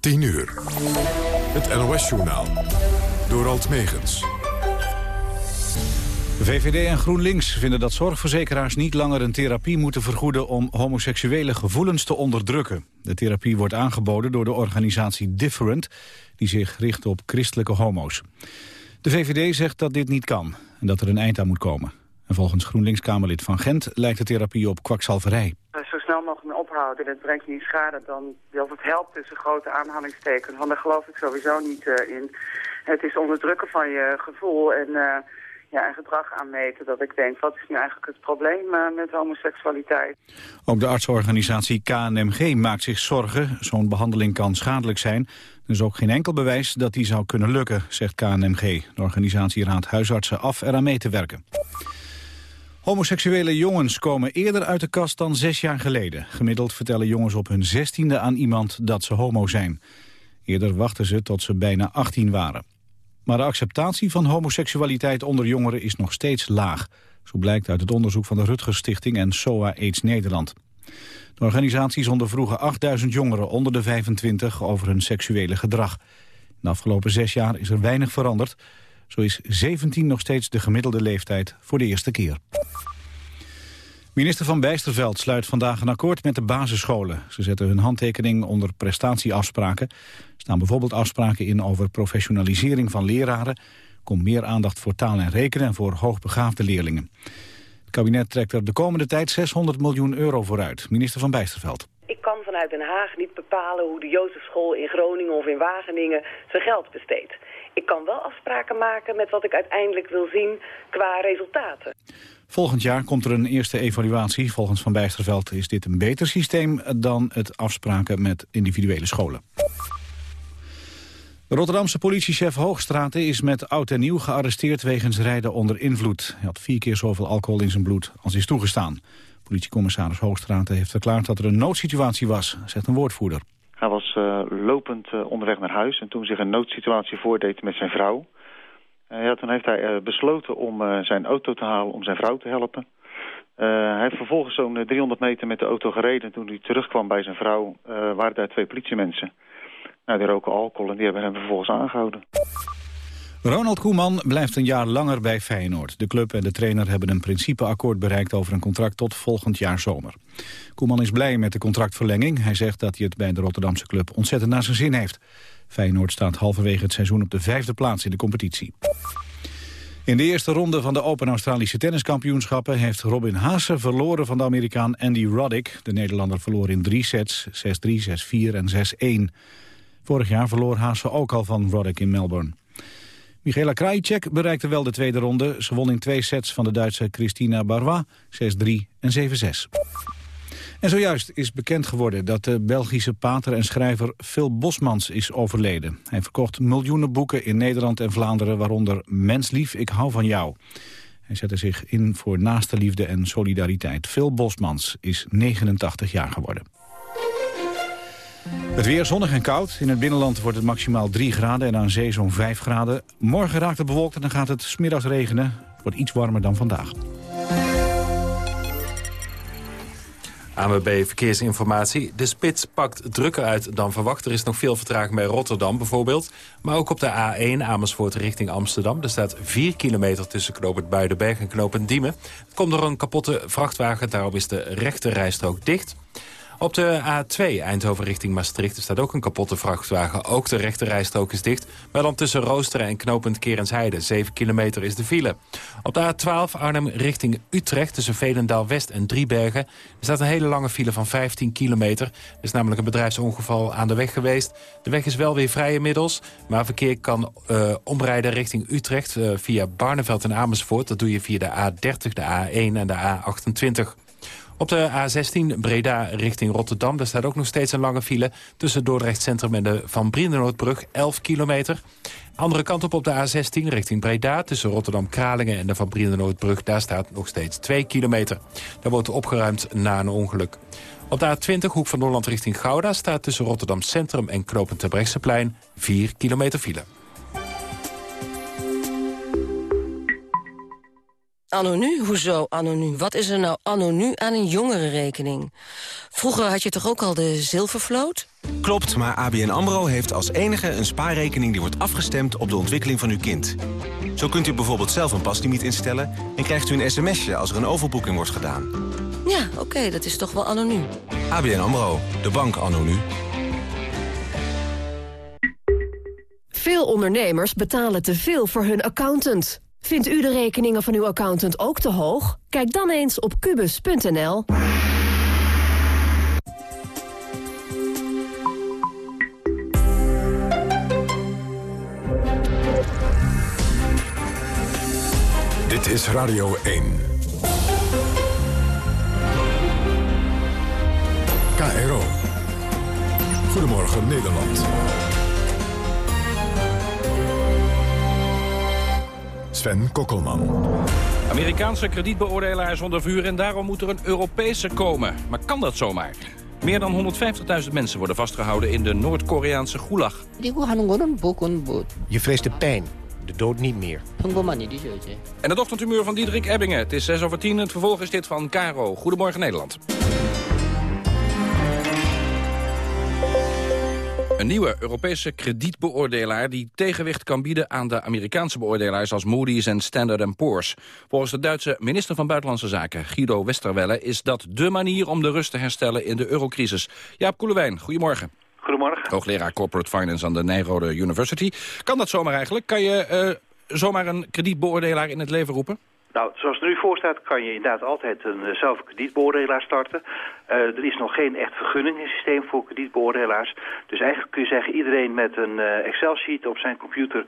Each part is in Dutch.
10 uur. Het NOS-journaal. Door Alt Megens. VVD en GroenLinks vinden dat zorgverzekeraars niet langer een therapie moeten vergoeden om homoseksuele gevoelens te onderdrukken. De therapie wordt aangeboden door de organisatie Different, die zich richt op christelijke homo's. De VVD zegt dat dit niet kan en dat er een eind aan moet komen. En volgens GroenLinks-Kamerlid Van Gent lijkt de therapie op kwakzalverij. Snel mogelijk ophouden, dat brengt je in schade dan, of het helpt tussen grote aanhalingstekens. Want daar geloof ik sowieso niet uh, in. Het is onderdrukken van je gevoel en... Uh, ja, en gedrag aanmeten. Dat ik denk, wat is nu eigenlijk het probleem uh, met homoseksualiteit? Ook de artsorganisatie KNMG maakt zich zorgen. Zo'n behandeling kan schadelijk zijn. Er is ook geen enkel bewijs dat die zou kunnen lukken, zegt KNMG. De organisatie raadt huisartsen af eraan mee te werken. Homoseksuele jongens komen eerder uit de kast dan zes jaar geleden. Gemiddeld vertellen jongens op hun zestiende aan iemand dat ze homo zijn. Eerder wachten ze tot ze bijna 18 waren. Maar de acceptatie van homoseksualiteit onder jongeren is nog steeds laag. Zo blijkt uit het onderzoek van de Rutgers Stichting en SOA AIDS Nederland. De organisaties ondervroegen 8000 jongeren onder de 25 over hun seksuele gedrag. de afgelopen zes jaar is er weinig veranderd. Zo is 17 nog steeds de gemiddelde leeftijd voor de eerste keer. Minister Van Bijsterveld sluit vandaag een akkoord met de basisscholen. Ze zetten hun handtekening onder prestatieafspraken. Er staan bijvoorbeeld afspraken in over professionalisering van leraren... komt meer aandacht voor taal en rekenen en voor hoogbegaafde leerlingen. Het kabinet trekt er de komende tijd 600 miljoen euro vooruit. Minister Van Bijsterveld. Ik kan vanuit Den Haag niet bepalen hoe de Jozefschool in Groningen of in Wageningen zijn geld besteedt. Ik kan wel afspraken maken met wat ik uiteindelijk wil zien qua resultaten. Volgend jaar komt er een eerste evaluatie. Volgens Van Bijsterveld is dit een beter systeem dan het afspraken met individuele scholen. De Rotterdamse politiechef Hoogstraten is met oud en nieuw gearresteerd wegens rijden onder invloed. Hij had vier keer zoveel alcohol in zijn bloed als is toegestaan. Politiecommissaris Hoogstraten heeft verklaard dat er een noodsituatie was, zegt een woordvoerder. Uh, lopend uh, onderweg naar huis en toen zich een noodsituatie voordeed met zijn vrouw... Uh, ja, toen heeft hij besloten om zijn auto te halen om zijn vrouw te helpen. hij heeft vervolgens zo'n 300 meter met de auto gereden. Toen hij terugkwam bij zijn vrouw waren daar twee politiemensen. Nou, die roken alcohol en die hebben hem vervolgens aangehouden. Ronald Koeman blijft een jaar langer bij Feyenoord. De club en de trainer hebben een principeakkoord bereikt over een contract tot volgend jaar zomer. Koeman is blij met de contractverlenging. Hij zegt dat hij het bij de Rotterdamse club ontzettend naar zijn zin heeft. Feyenoord staat halverwege het seizoen op de vijfde plaats in de competitie. In de eerste ronde van de Open Australische tenniskampioenschappen... heeft Robin Haase verloren van de Amerikaan Andy Roddick. De Nederlander verloor in drie sets, 6-3, 6-4 en 6-1. Vorig jaar verloor Haase ook al van Roddick in Melbourne. Michaela Krajicek bereikte wel de tweede ronde. Ze won in twee sets van de Duitse Christina Barrois, 6-3 en 7-6. En zojuist is bekend geworden dat de Belgische pater en schrijver Phil Bosmans is overleden. Hij verkocht miljoenen boeken in Nederland en Vlaanderen, waaronder Menslief, ik hou van jou. Hij zette zich in voor naaste liefde en solidariteit. Phil Bosmans is 89 jaar geworden. Het weer zonnig en koud. In het binnenland wordt het maximaal 3 graden en aan zee zo'n 5 graden. Morgen raakt het bewolkt en dan gaat het smiddags regenen. Het wordt iets warmer dan vandaag. ANWB Verkeersinformatie. De spits pakt drukker uit dan verwacht. Er is nog veel vertraging bij Rotterdam bijvoorbeeld. Maar ook op de A1 Amersfoort richting Amsterdam. Er staat 4 kilometer tussen knooppunt Buidenberg en knooppunt Diemen. Komt er een kapotte vrachtwagen. Daarom is de rechte rijstrook dicht. Op de A2 Eindhoven richting Maastricht er staat ook een kapotte vrachtwagen. Ook de rechterrijstrook is dicht. Maar dan tussen Roosteren en knooppunt Kerensheide. 7 kilometer is de file. Op de A12 Arnhem richting Utrecht tussen Velendaal West en Driebergen. Er staat een hele lange file van 15 kilometer. Er is namelijk een bedrijfsongeval aan de weg geweest. De weg is wel weer vrij inmiddels. Maar verkeer kan uh, omrijden richting Utrecht uh, via Barneveld en Amersfoort. Dat doe je via de A30, de A1 en de A28. Op de A16 Breda richting Rotterdam. Daar staat ook nog steeds een lange file... tussen Dordrecht Centrum en de Van Brienenoordbrug, 11 kilometer. Andere kant op op de A16 richting Breda... tussen Rotterdam-Kralingen en de Van Brienenoordbrug... daar staat nog steeds 2 kilometer. Daar wordt opgeruimd na een ongeluk. Op de A20 Hoek van Holland richting Gouda... staat tussen Rotterdam Centrum en Knopend Terbrechtseplein 4 kilometer file. Anonu? Hoezo anonu? Wat is er nou anonu aan een jongerenrekening? Vroeger had je toch ook al de zilvervloot? Klopt, maar ABN AMRO heeft als enige een spaarrekening... die wordt afgestemd op de ontwikkeling van uw kind. Zo kunt u bijvoorbeeld zelf een paslimiet instellen... en krijgt u een sms'je als er een overboeking wordt gedaan. Ja, oké, dat is toch wel anonu. ABN AMRO, de bank anonu. Veel ondernemers betalen te veel voor hun accountant. Vindt u de rekeningen van uw accountant ook te hoog? Kijk dan eens op kubus.nl. Dit is Radio 1. KRO. Goedemorgen Nederland. Sven Kokkelman. Amerikaanse kredietbeoordelaar is onder vuur en daarom moet er een Europese komen. Maar kan dat zomaar? Meer dan 150.000 mensen worden vastgehouden in de Noord-Koreaanse gulag. Je vreest de pijn, de dood niet meer. En het ochtendhumeur van Diederik Ebbingen. Het is 6 over 10. Het vervolg is dit van Caro. Goedemorgen Nederland. Een nieuwe Europese kredietbeoordelaar die tegenwicht kan bieden aan de Amerikaanse beoordelaars als Moody's en Standard Poor's. Volgens de Duitse minister van Buitenlandse Zaken, Guido Westerwelle, is dat dé manier om de rust te herstellen in de eurocrisis. Jaap Koelewijn, goedemorgen. Goedemorgen. Hoogleraar Corporate Finance aan de Nijrode University. Kan dat zomaar eigenlijk? Kan je uh, zomaar een kredietbeoordelaar in het leven roepen? Nou, zoals het er nu voor staat, kan je inderdaad altijd een uh, zelf kredietbeoordelaar starten. Uh, er is nog geen echt vergunningssysteem voor kredietbeoordelaars. Dus eigenlijk kun je zeggen, iedereen met een uh, Excel-sheet op zijn computer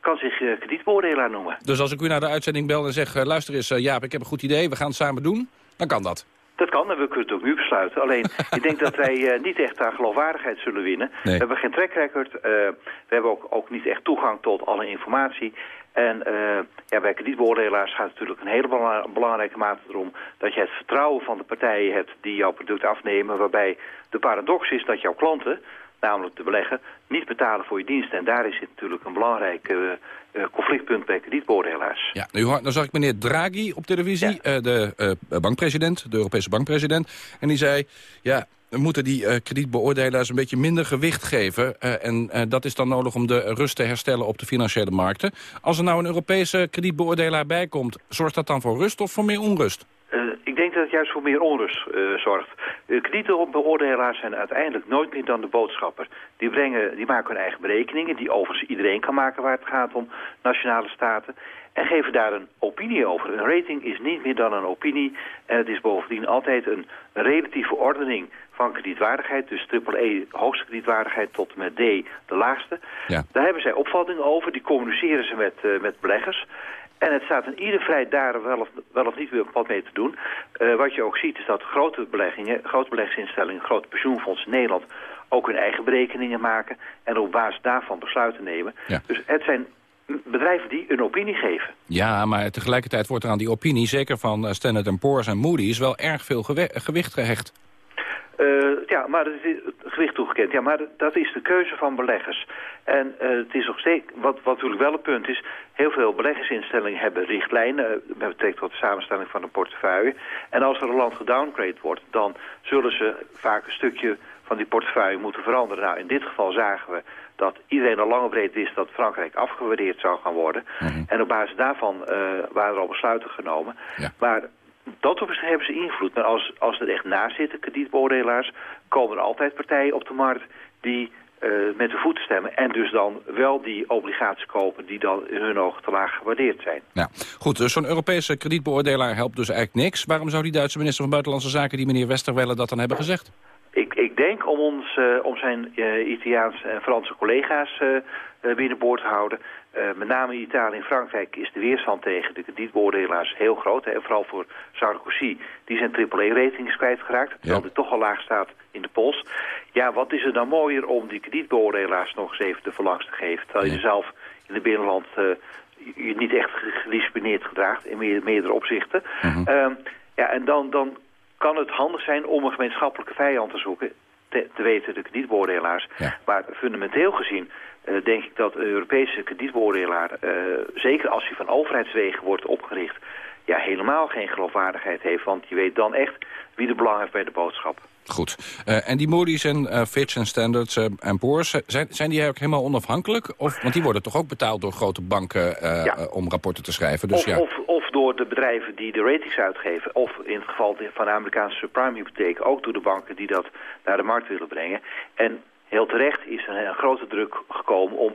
kan zich kredietbeoordelaar noemen. Dus als ik u naar de uitzending bel en zeg, luister eens Jaap, ik heb een goed idee, we gaan het samen doen, dan kan dat. Dat kan en we kunnen het ook nu besluiten. Alleen, ik denk dat wij uh, niet echt aan geloofwaardigheid zullen winnen. Nee. We hebben geen track record. Uh, we hebben ook, ook niet echt toegang tot alle informatie. En uh, ja, bij kredietbeoordelaars gaat het natuurlijk een hele belangrijke mate erom... dat je het vertrouwen van de partijen hebt die jouw product afnemen... waarbij de paradox is dat jouw klanten, namelijk de belegger, niet betalen voor je diensten. En daar is het natuurlijk een belangrijk uh, uh, conflictpunt bij kredietbeoordelaars. Ja, nu, nou zag ik meneer Draghi op televisie, ja. de bankpresident, de Europese bankpresident. En die zei, ja, moeten die uh, kredietbeoordelaars een beetje minder gewicht geven. Uh, en dat is dan nodig om de rust te herstellen op de financiële markten. Als er nou een Europese kredietbeoordelaar bij komt, zorgt dat dan voor rust of voor meer onrust? ik denk dat het juist voor meer onrust zorgt. kredietbeoordelaars zijn uiteindelijk nooit meer dan de boodschapper. Die, brengen, die maken hun eigen berekeningen, die overigens iedereen kan maken waar het gaat om nationale staten en geven daar een opinie over. Een rating is niet meer dan een opinie en het is bovendien altijd een relatieve ordening van kredietwaardigheid, dus AAA hoogste kredietwaardigheid tot met D de laagste. Ja. Daar hebben zij opvattingen over, die communiceren ze met, uh, met beleggers. En het staat in ieder vrij daar wel of, wel of niet weer wat mee te doen. Uh, wat je ook ziet is dat grote beleggingen, grote beleggingsinstellingen, grote pensioenfondsen in Nederland ook hun eigen berekeningen maken en op basis daarvan besluiten nemen. Ja. Dus het zijn bedrijven die een opinie geven. Ja, maar tegelijkertijd wordt er aan die opinie, zeker van Standard Poor's en Moody's, wel erg veel gewi gewicht gehecht. Uh, ja, maar het is gewicht toegekend. Ja, maar dat is de keuze van beleggers. En uh, het is nog steeds, wat, wat natuurlijk wel een punt is, heel veel beleggingsinstellingen hebben richtlijnen uh, met betrekking tot de samenstelling van een portefeuille. En als er een land gedowngrade wordt, dan zullen ze vaak een stukje van die portefeuille moeten veranderen. Nou, in dit geval zagen we dat iedereen al lang breed wist dat Frankrijk afgewaardeerd zou gaan worden. Mhm. Mm -hmm. En op basis daarvan uh, waren er al besluiten genomen. Ja. Maar dat hebben ze invloed. Maar als, als er echt naast zitten, kredietbeoordelaars, komen er altijd partijen op de markt die uh, met de voeten stemmen. En dus dan wel die obligaties kopen die dan in hun ogen te laag gewaardeerd zijn. Ja, goed. Dus zo'n Europese kredietbeoordelaar helpt dus eigenlijk niks. Waarom zou die Duitse minister van Buitenlandse Zaken, die meneer Westerwelle, dat dan hebben gezegd? Ik, ik denk om, ons, uh, om zijn uh, Italiaanse en Franse collega's binnenboord te houden. Met name in Italië en Frankrijk is de weerstand tegen de kredietbeoordelaars heel groot. Hè, en vooral voor Sarkozy, die zijn AAA-ratings kwijtgeraakt. Ja. Terwijl die toch al laag staat in de pols. Ja, wat is er dan mooier om die kredietbeoordelaars nog eens even de verlangs te geven. Terwijl je zelf in het binnenland je niet echt gedisciplineerd gedraagt in meer, meerdere opzichten. Mhm. -huh. uh, ja, en dan, dan kan het handig zijn om een gemeenschappelijke vijand te zoeken. Te, te weten de kredietbeoordelaars. Ja. Maar fundamenteel gezien uh, denk ik dat een Europese kredietbeoordelaar... Uh, zeker als hij van overheidswegen wordt opgericht... ja, helemaal geen geloofwaardigheid heeft. Want je weet dan echt wie de belang heeft bij de boodschap. Goed. Uh, en die Moody's en uh, Fitch en Standards en Poor's, zijn, zijn die eigenlijk helemaal onafhankelijk? Of, want die worden toch ook betaald door grote banken ja. om rapporten te schrijven? Dus of, ja. of, of, door de bedrijven die de ratings uitgeven. Of in het geval van de Amerikaanse subprime hypotheek ook door de banken die dat naar de markt willen brengen. En heel terecht is er een grote druk gekomen om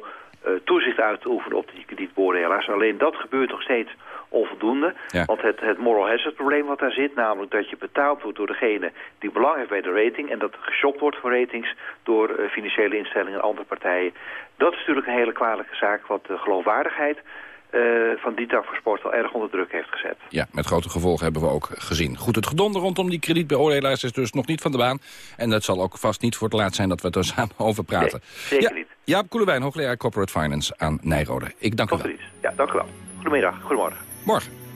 toezicht uit te oefenen op die kredietbeoordelaars. Alleen dat gebeurt nog steeds onvoldoende. Ja. Want het, het moral hazard probleem wat daar zit, namelijk dat je betaald wordt door degene die belang heeft bij de rating en dat geshopt wordt voor ratings door uh, financiële instellingen en andere partijen. Dat is natuurlijk een hele kwalijke zaak wat de geloofwaardigheid uh, van die tak voor sport al erg onder druk heeft gezet. Ja, met grote gevolgen hebben we ook gezien. Goed, het gedonder rondom die kredietbeoordelaars is dus nog niet van de baan. En dat zal ook vast niet voor het laat zijn dat we het er samen over praten. Nee, zeker ja, niet. Jaap Koelewijn, hoogleraar Corporate Finance aan Nijrode. Ik dank u wel. Ja, dank u wel. Goedemiddag, goedemorgen. Morgen.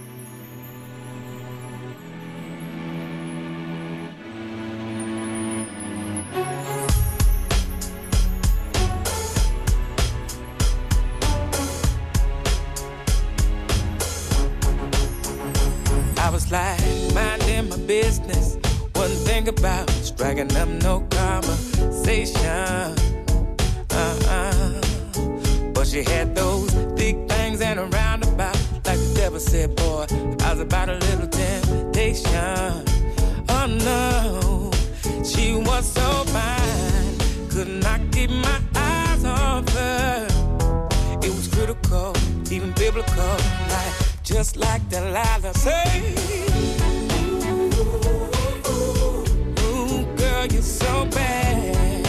Striking up no conversation. Uh-uh. But she had those big things and a roundabout, like the devil said, boy, I was about a little temptation. Oh no, she was so fine, could not keep my eyes off her. It was critical, even biblical, like just like Delilah say. it's so bad.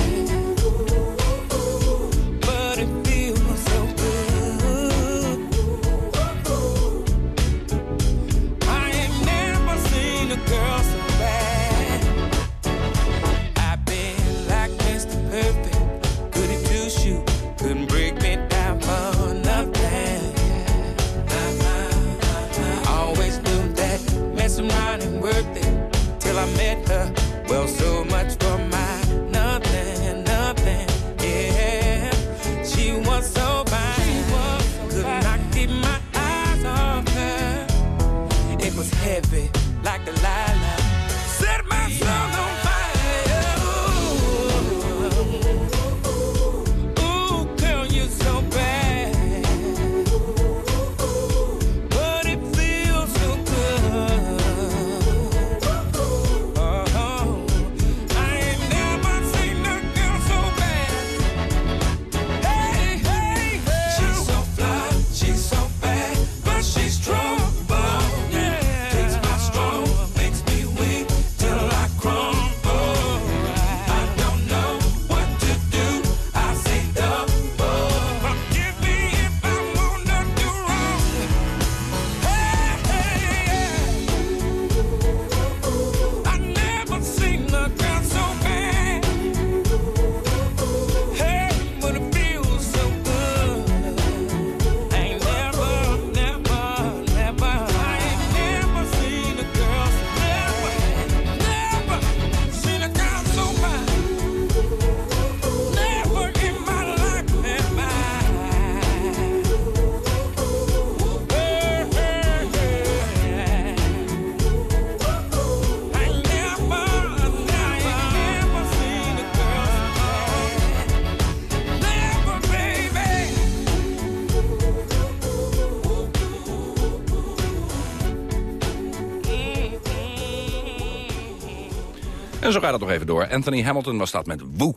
Zo gaat het nog even door. Anthony Hamilton was dat met Woe.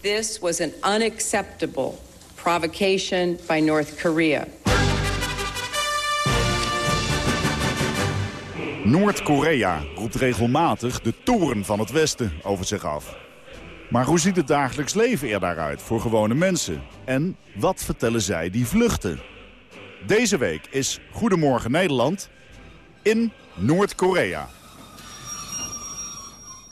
This was an unacceptable provocation by North Korea. Noord-Korea roept regelmatig de toren van het Westen over zich af. Maar hoe ziet het dagelijks leven er daaruit voor gewone mensen? En wat vertellen zij die vluchten? Deze week is Goedemorgen Nederland in Noord-Korea.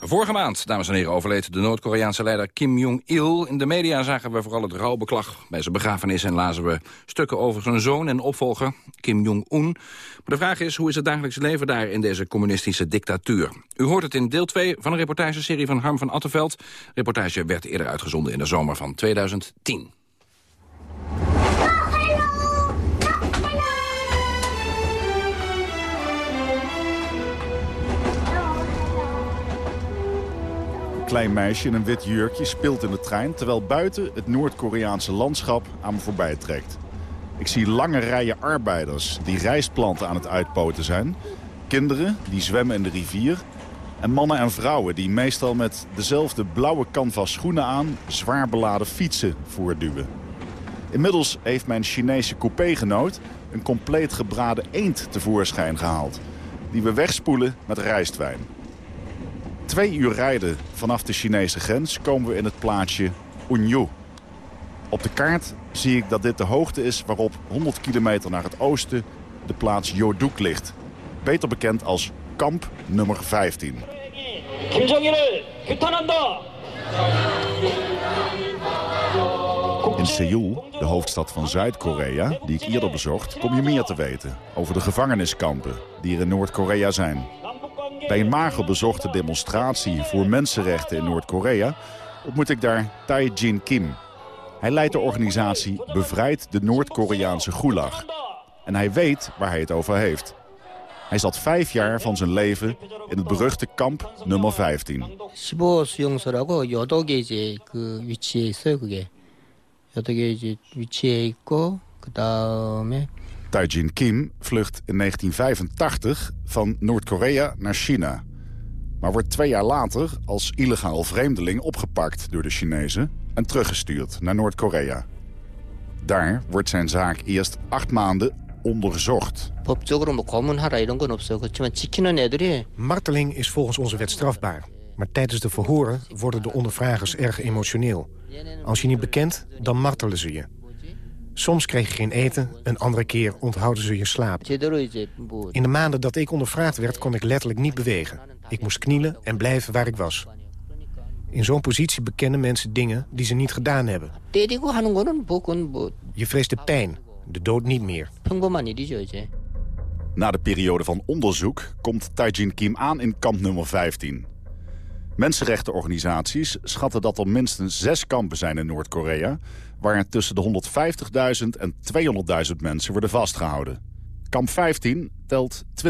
Vorige maand, dames en heren, overleed de Noord-Koreaanse leider Kim Jong-il. In de media zagen we vooral het rouwbeklag bij zijn begrafenis... en lazen we stukken over zijn zoon en opvolger, Kim Jong-un. Maar de vraag is, hoe is het dagelijks leven daar in deze communistische dictatuur? U hoort het in deel 2 van een reportageserie van Harm van Attenveld. Reportage werd eerder uitgezonden in de zomer van 2010. Klein meisje in een wit jurkje speelt in de trein... terwijl buiten het Noord-Koreaanse landschap aan me voorbij trekt. Ik zie lange rijen arbeiders die rijstplanten aan het uitpoten zijn... kinderen die zwemmen in de rivier... en mannen en vrouwen die meestal met dezelfde blauwe canvas schoenen aan... zwaar beladen fietsen voortduwen. Inmiddels heeft mijn Chinese coupégenoot een compleet gebraden eend tevoorschijn gehaald... die we wegspoelen met rijstwijn. Twee uur rijden vanaf de Chinese grens komen we in het plaatsje Unyu. Op de kaart zie ik dat dit de hoogte is waarop 100 kilometer naar het oosten de plaats Yoduk ligt. Beter bekend als kamp nummer 15. In Seoul, de hoofdstad van Zuid-Korea, die ik eerder bezocht... kom je meer te weten over de gevangeniskampen die er in Noord-Korea zijn. Bij een mager bezochte demonstratie voor mensenrechten in Noord-Korea... ontmoet ik daar Tai Jin Kim. Hij leidt de organisatie Bevrijd de Noord-Koreaanse Gulag. En hij weet waar hij het over heeft. Hij zat vijf jaar van zijn leven in het beruchte kamp nummer 15. Taijin Kim vlucht in 1985 van Noord-Korea naar China. Maar wordt twee jaar later als illegaal vreemdeling opgepakt door de Chinezen... en teruggestuurd naar Noord-Korea. Daar wordt zijn zaak eerst acht maanden onderzocht. Marteling is volgens onze wet strafbaar. Maar tijdens de verhoren worden de ondervragers erg emotioneel. Als je niet bekent, dan martelen ze je. Soms kreeg je geen eten, een andere keer onthouden ze je slaap. In de maanden dat ik ondervraagd werd, kon ik letterlijk niet bewegen. Ik moest knielen en blijven waar ik was. In zo'n positie bekennen mensen dingen die ze niet gedaan hebben. Je vreest de pijn, de dood niet meer. Na de periode van onderzoek komt Taijin Kim aan in kamp nummer 15. Mensenrechtenorganisaties schatten dat er minstens zes kampen zijn in Noord-Korea... waar tussen de 150.000 en 200.000 mensen worden vastgehouden. Kamp 15 telt 20.000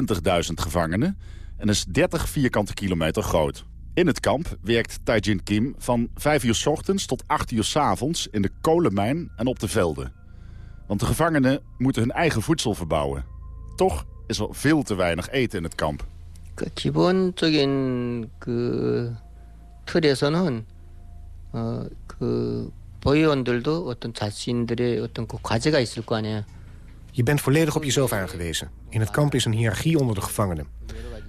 gevangenen en is 30 vierkante kilometer groot. In het kamp werkt Taijin Kim van 5 uur s ochtends tot 8 uur s avonds... in de kolenmijn en op de velden. Want de gevangenen moeten hun eigen voedsel verbouwen. Toch is er veel te weinig eten in het kamp. 그 기본적인 그 틀에서는 어그 보위원들도 어떤 자신들의 어떤 그 과제가 있을 거 아니에요. Je bent volledig op jezelf aangewezen. In het kamp is een hiërarchie onder de gevangenen.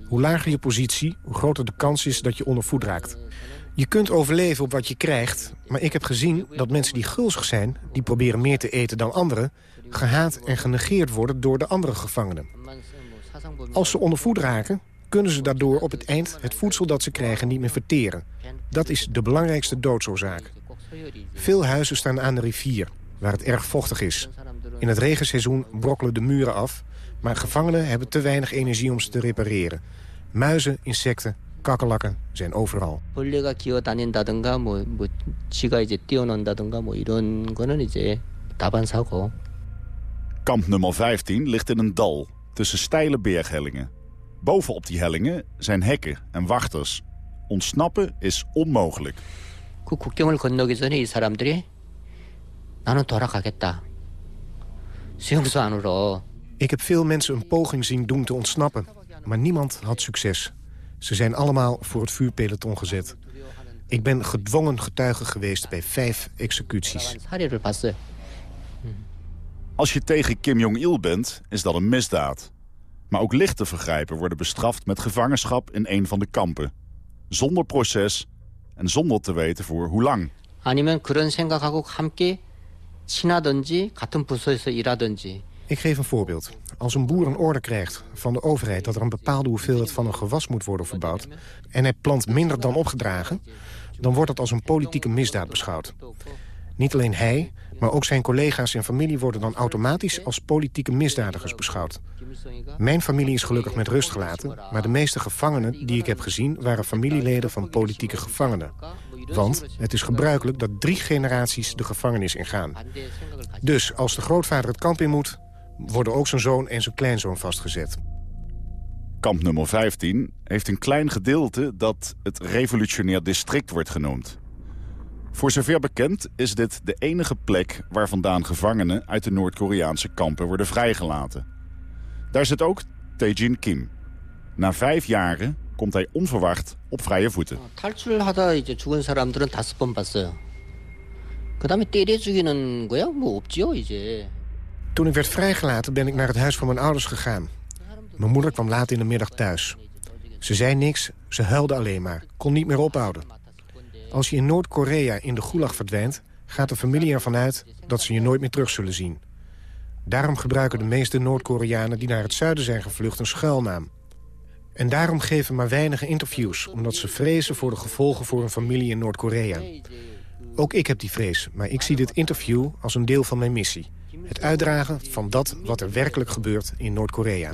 Hoe lager je positie, hoe groter de kans is dat je onder voet raakt. Je kunt overleven op wat je krijgt, maar ik heb gezien dat mensen die gulzig zijn... die proberen meer te eten dan anderen... gehaat en genegeerd worden door de andere gevangenen. Als ze onder voet raken, kunnen ze daardoor op het eind het voedsel dat ze krijgen niet meer verteren. Dat is de belangrijkste doodsoorzaak. Veel huizen staan aan de rivier, waar het erg vochtig is. In het regenseizoen brokkelen de muren af... maar gevangenen hebben te weinig energie om ze te repareren. Muizen, insecten, kakkerlakken zijn overal. Kamp nummer 15 ligt in een dal tussen steile berghellingen. Bovenop die hellingen zijn hekken en wachters. Ontsnappen is onmogelijk. 그 국경을 건너기 전에 이 사람들이 나는 돌아가겠다. 수용소 안으로. Ik heb veel mensen een poging zien doen te ontsnappen. Maar niemand had succes. Ze zijn allemaal voor het vuurpeloton gezet. Ik ben gedwongen getuige geweest bij vijf executies. 사례를 봤어요. Als je tegen Kim Jong-il bent, is dat een misdaad. Maar ook lichte vergrijpen worden bestraft met gevangenschap in een van de kampen. Zonder proces en zonder te weten voor hoe lang. 아니면 그런 생각하고 함께 친하든지 같은 부서에서 일하든지 Ik geef een voorbeeld. Als een boer een orde krijgt van de overheid... dat er een bepaalde hoeveelheid van een gewas moet worden verbouwd... en hij plant minder dan opgedragen... dan wordt dat als een politieke misdaad beschouwd. Niet alleen hij, maar ook zijn collega's en familie... worden dan automatisch als politieke misdadigers beschouwd. Mijn familie is gelukkig met rust gelaten... maar de meeste gevangenen die ik heb gezien... waren familieleden van politieke gevangenen. Want het is gebruikelijk dat drie generaties de gevangenis ingaan. Dus als de grootvader het kamp in moet... worden ook zijn zoon en zijn kleinzoon vastgezet. kamp nummer 15, heeft een klein gedeelte dat het revolutionair district wordt genoemd. Voor zover bekend is dit de enige plek waar vandaan gevangenen uit de Noord-Koreaanse kampen worden vrijgelaten. Daar zit ook Taejin Kim. Na vijf jaren komt hij onverwacht op vrije voeten. Toen ik werd vrijgelaten ben ik naar het huis van mijn ouders gegaan. Mijn moeder kwam laat in de middag thuis. Ze zei niks, ze huilde alleen maar, kon niet meer ophouden. Als je in Noord-Korea in de gulag verdwijnt... gaat de familie ervan uit dat ze je nooit meer terug zullen zien. Daarom gebruiken de meeste Noord-Koreanen die naar het zuiden zijn gevlucht een schuilnaam. En daarom geven maar weinige interviews... omdat ze vrezen voor de gevolgen voor hun familie in Noord-Korea. Ook ik heb die vrees, maar ik zie dit interview als een deel van mijn missie. Het uitdragen van dat wat er werkelijk gebeurt in Noord-Korea.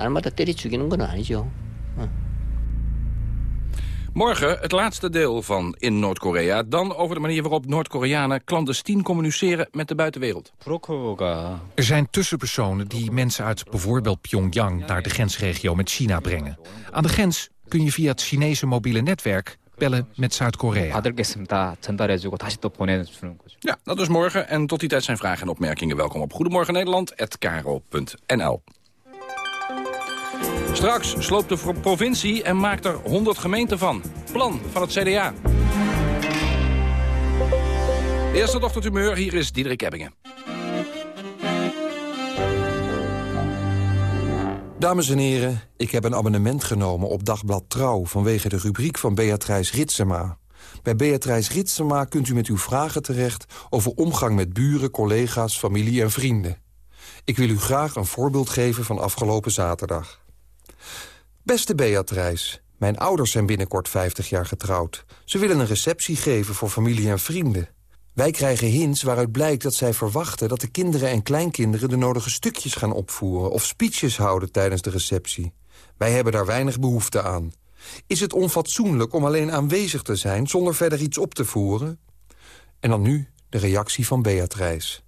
Morgen het laatste deel van In Noord-Korea. Dan over de manier waarop Noord-Koreanen clandestien communiceren met de buitenwereld. Er zijn tussenpersonen die mensen uit bijvoorbeeld Pyongyang... naar de grensregio met China brengen. Aan de grens kun je via het Chinese mobiele netwerk bellen met Zuid-Korea. Ja, dat is morgen. En tot die tijd zijn vragen en opmerkingen welkom op Goedemorgen Nederland@karo.nl. Straks sloopt de provincie en maakt er 100 gemeenten van. Plan van het CDA. Eerste dochtertumeur, hier is Diederik Ebbingen. Dames en heren, ik heb een abonnement genomen op Dagblad Trouw... vanwege de rubriek van Beatrice Ritsema. Bij Beatrice Ritsema kunt u met uw vragen terecht... over omgang met buren, collega's, familie en vrienden. Ik wil u graag een voorbeeld geven van afgelopen zaterdag. Beste Beatrice, mijn ouders zijn binnenkort 50 jaar getrouwd. Ze willen een receptie geven voor familie en vrienden. Wij krijgen hints waaruit blijkt dat zij verwachten... dat de kinderen en kleinkinderen de nodige stukjes gaan opvoeren... of speeches houden tijdens de receptie. Wij hebben daar weinig behoefte aan. Is het onfatsoenlijk om alleen aanwezig te zijn... zonder verder iets op te voeren? En dan nu de reactie van Beatrice.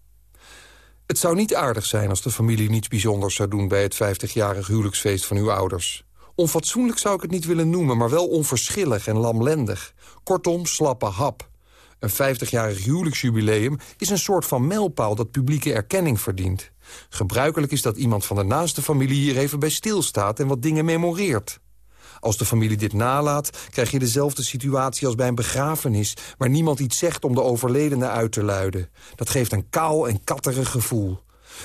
Het zou niet aardig zijn als de familie niets bijzonders zou doen... bij het 50-jarig huwelijksfeest van uw ouders. Onfatsoenlijk zou ik het niet willen noemen, maar wel onverschillig en lamlendig. Kortom, slappe hap. Een 50-jarig huwelijksjubileum is een soort van mijlpaal dat publieke erkenning verdient. Gebruikelijk is dat iemand van de naaste familie hier even bij stilstaat en wat dingen memoreert. Als de familie dit nalaat, krijg je dezelfde situatie als bij een begrafenis... waar niemand iets zegt om de overledene uit te luiden. Dat geeft een kaal en katterig gevoel.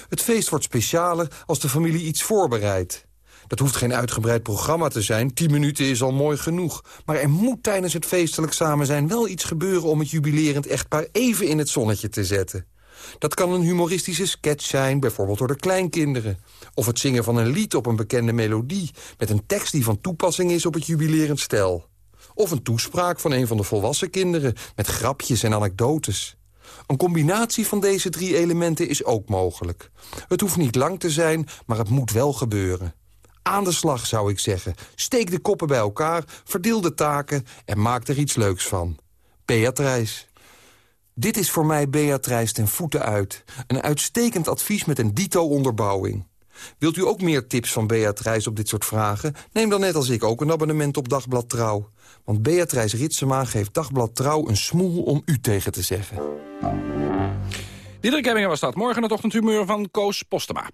Het feest wordt specialer als de familie iets voorbereidt. Dat hoeft geen uitgebreid programma te zijn. Tien minuten is al mooi genoeg. Maar er moet tijdens het feestelijk samen zijn wel iets gebeuren... om het jubilerend echtpaar even in het zonnetje te zetten. Dat kan een humoristische sketch zijn, bijvoorbeeld door de kleinkinderen. Of het zingen van een lied op een bekende melodie... met een tekst die van toepassing is op het jubilerend stel. Of een toespraak van een van de volwassen kinderen... met grapjes en anekdotes. Een combinatie van deze drie elementen is ook mogelijk. Het hoeft niet lang te zijn, maar het moet wel gebeuren. Aan de slag, zou ik zeggen. Steek de koppen bij elkaar, verdeel de taken en maak er iets leuks van. Beatrice. Dit is voor mij Beatrice ten voeten uit. Een uitstekend advies met een dito-onderbouwing. Wilt u ook meer tips van Beatrice op dit soort vragen? Neem dan net als ik ook een abonnement op Dagblad Trouw. Want Beatrice Ritsema geeft Dagblad Trouw een smoel om u tegen te zeggen. Diederik Ebbingen was dat. Morgen het ochtendhumeur van Koos Postema.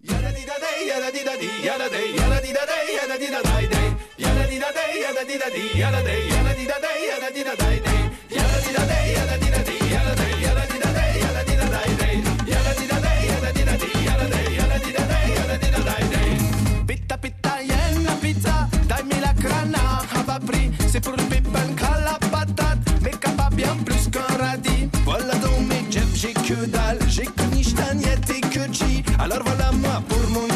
Jenna pizza, dai-mi la crana bas prix. C'est pour le pépin qu'à la patate, mais capable bien plus qu'un. Voilà donc mes jobs, j'ai que dalle, j'ai que Nishtaniette et que G. Alors voilà moi pour mon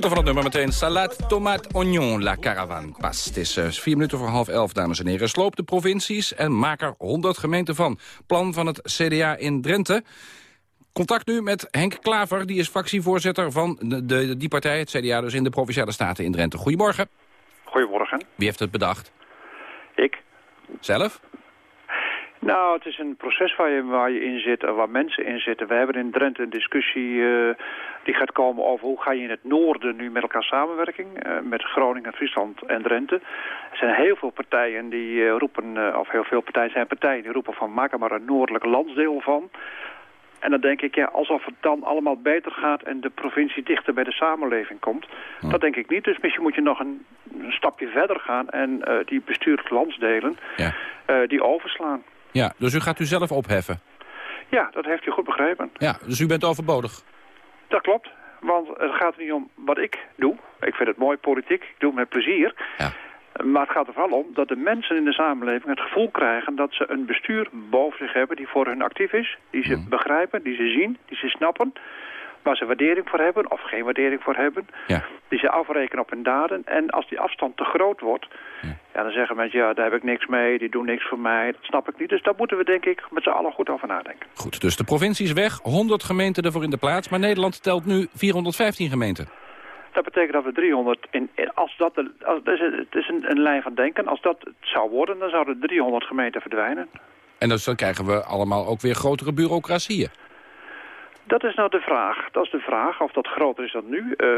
titel van het nummer meteen. Salade, tomate, oignon, la caravane pas. Het is eh, vier minuten voor half elf, dames en heren. Sloop de provincies en maak er 100 gemeenten van. Plan van het CDA in Drenthe. Contact nu met Henk Klaver, die is fractievoorzitter van de, de- die partij, het CDA dus in de Provinciale Staten in Drenthe. Goedemorgen. Goedemorgen. Wie heeft het bedacht? Ik. Zelf? Nou, het is een proces waar je, waar je in zit en waar mensen in zitten. We hebben in Drenthe een discussie eh, die gaat komen over hoe ga je in het noorden nu met elkaar samenwerking. eh, met Groningen, Friesland en Drenthe. Er zijn heel veel partijen die eh, roepen, of heel veel partijen zijn partijen die roepen van maak er maar een noordelijk landsdeel van. En dan denk ik, ja, alsof het dan allemaal beter gaat en de provincie dichter bij de samenleving komt. Dat denk ik niet. Dus misschien moet je nog een, een stapje verder gaan en die bestuurlijke landsdelen, Ja. die overslaan. Ja, dus u gaat u zelf opheffen. Ja, dat heeft u goed begrepen. Ja, dus u bent overbodig. Dat klopt. Want het gaat er niet om wat ik doe. Ik vind het mooi politiek. Ik doe het met plezier. Maar het gaat er vooral om dat de mensen in de samenleving het gevoel krijgen dat ze een bestuur boven zich hebben die voor hun actief is. Die ze begrijpen, die ze zien, die ze snappen. Waar ze waardering voor hebben of geen waardering voor hebben. Die ze afrekenen op hun daden. En als die afstand te groot wordt, ja. dan zeggen mensen, ja, daar heb ik niks mee, die doen niks voor mij. Dat snap ik niet. Dus daar moeten we denk ik met z'n allen goed over nadenken. Goed, dus de provincie is weg, 100 gemeenten ervoor in de plaats... maar Nederland telt nu 415 gemeenten. Dat betekent dat we 300, in, als dat, de, als, het is, een- het is een, een lijn van denken, als dat het zou worden, dan zouden 300 gemeenten verdwijnen. En dus dan krijgen we allemaal ook weer grotere bureaucratieën. Dat is nou de vraag. Dat is de vraag. Of dat groter is dan nu, eh,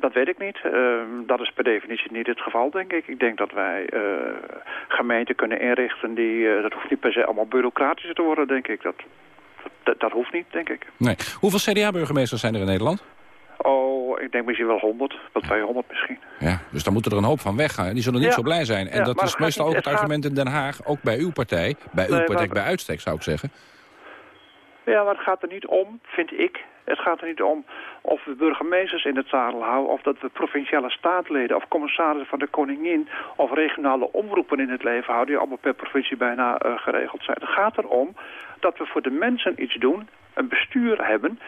dat weet ik niet. Eh, dat is per definitie niet het geval, denk ik. Ik denk dat wij eh, gemeenten kunnen inrichten die... dat hoeft niet per se allemaal bureaucratischer te worden, denk ik. Dat, dat, dat hoeft niet, denk ik. Nee. Hoeveel CDA-burgemeesters zijn er in Nederland? Oh, ik denk misschien wel 100, wel 200 misschien. Ja, dus dan moeten er een hoop van weggaan. Die zullen niet Ja. zo blij zijn. En Ja, dat is meestal ook het het gaat- argument in Den Haag. Ook bij uw partij. Bij uw Nee, partij maar- bij uitstek, zou ik zeggen. Ja, maar het gaat er niet om, vind ik. Het gaat er niet om of we burgemeesters in het zadel houden... of dat we provinciale staatleden of commissarissen van de koningin... of regionale omroepen in het leven houden... die allemaal per provincie bijna eh, geregeld zijn. Het gaat erom dat we voor de mensen iets doen, een bestuur hebben...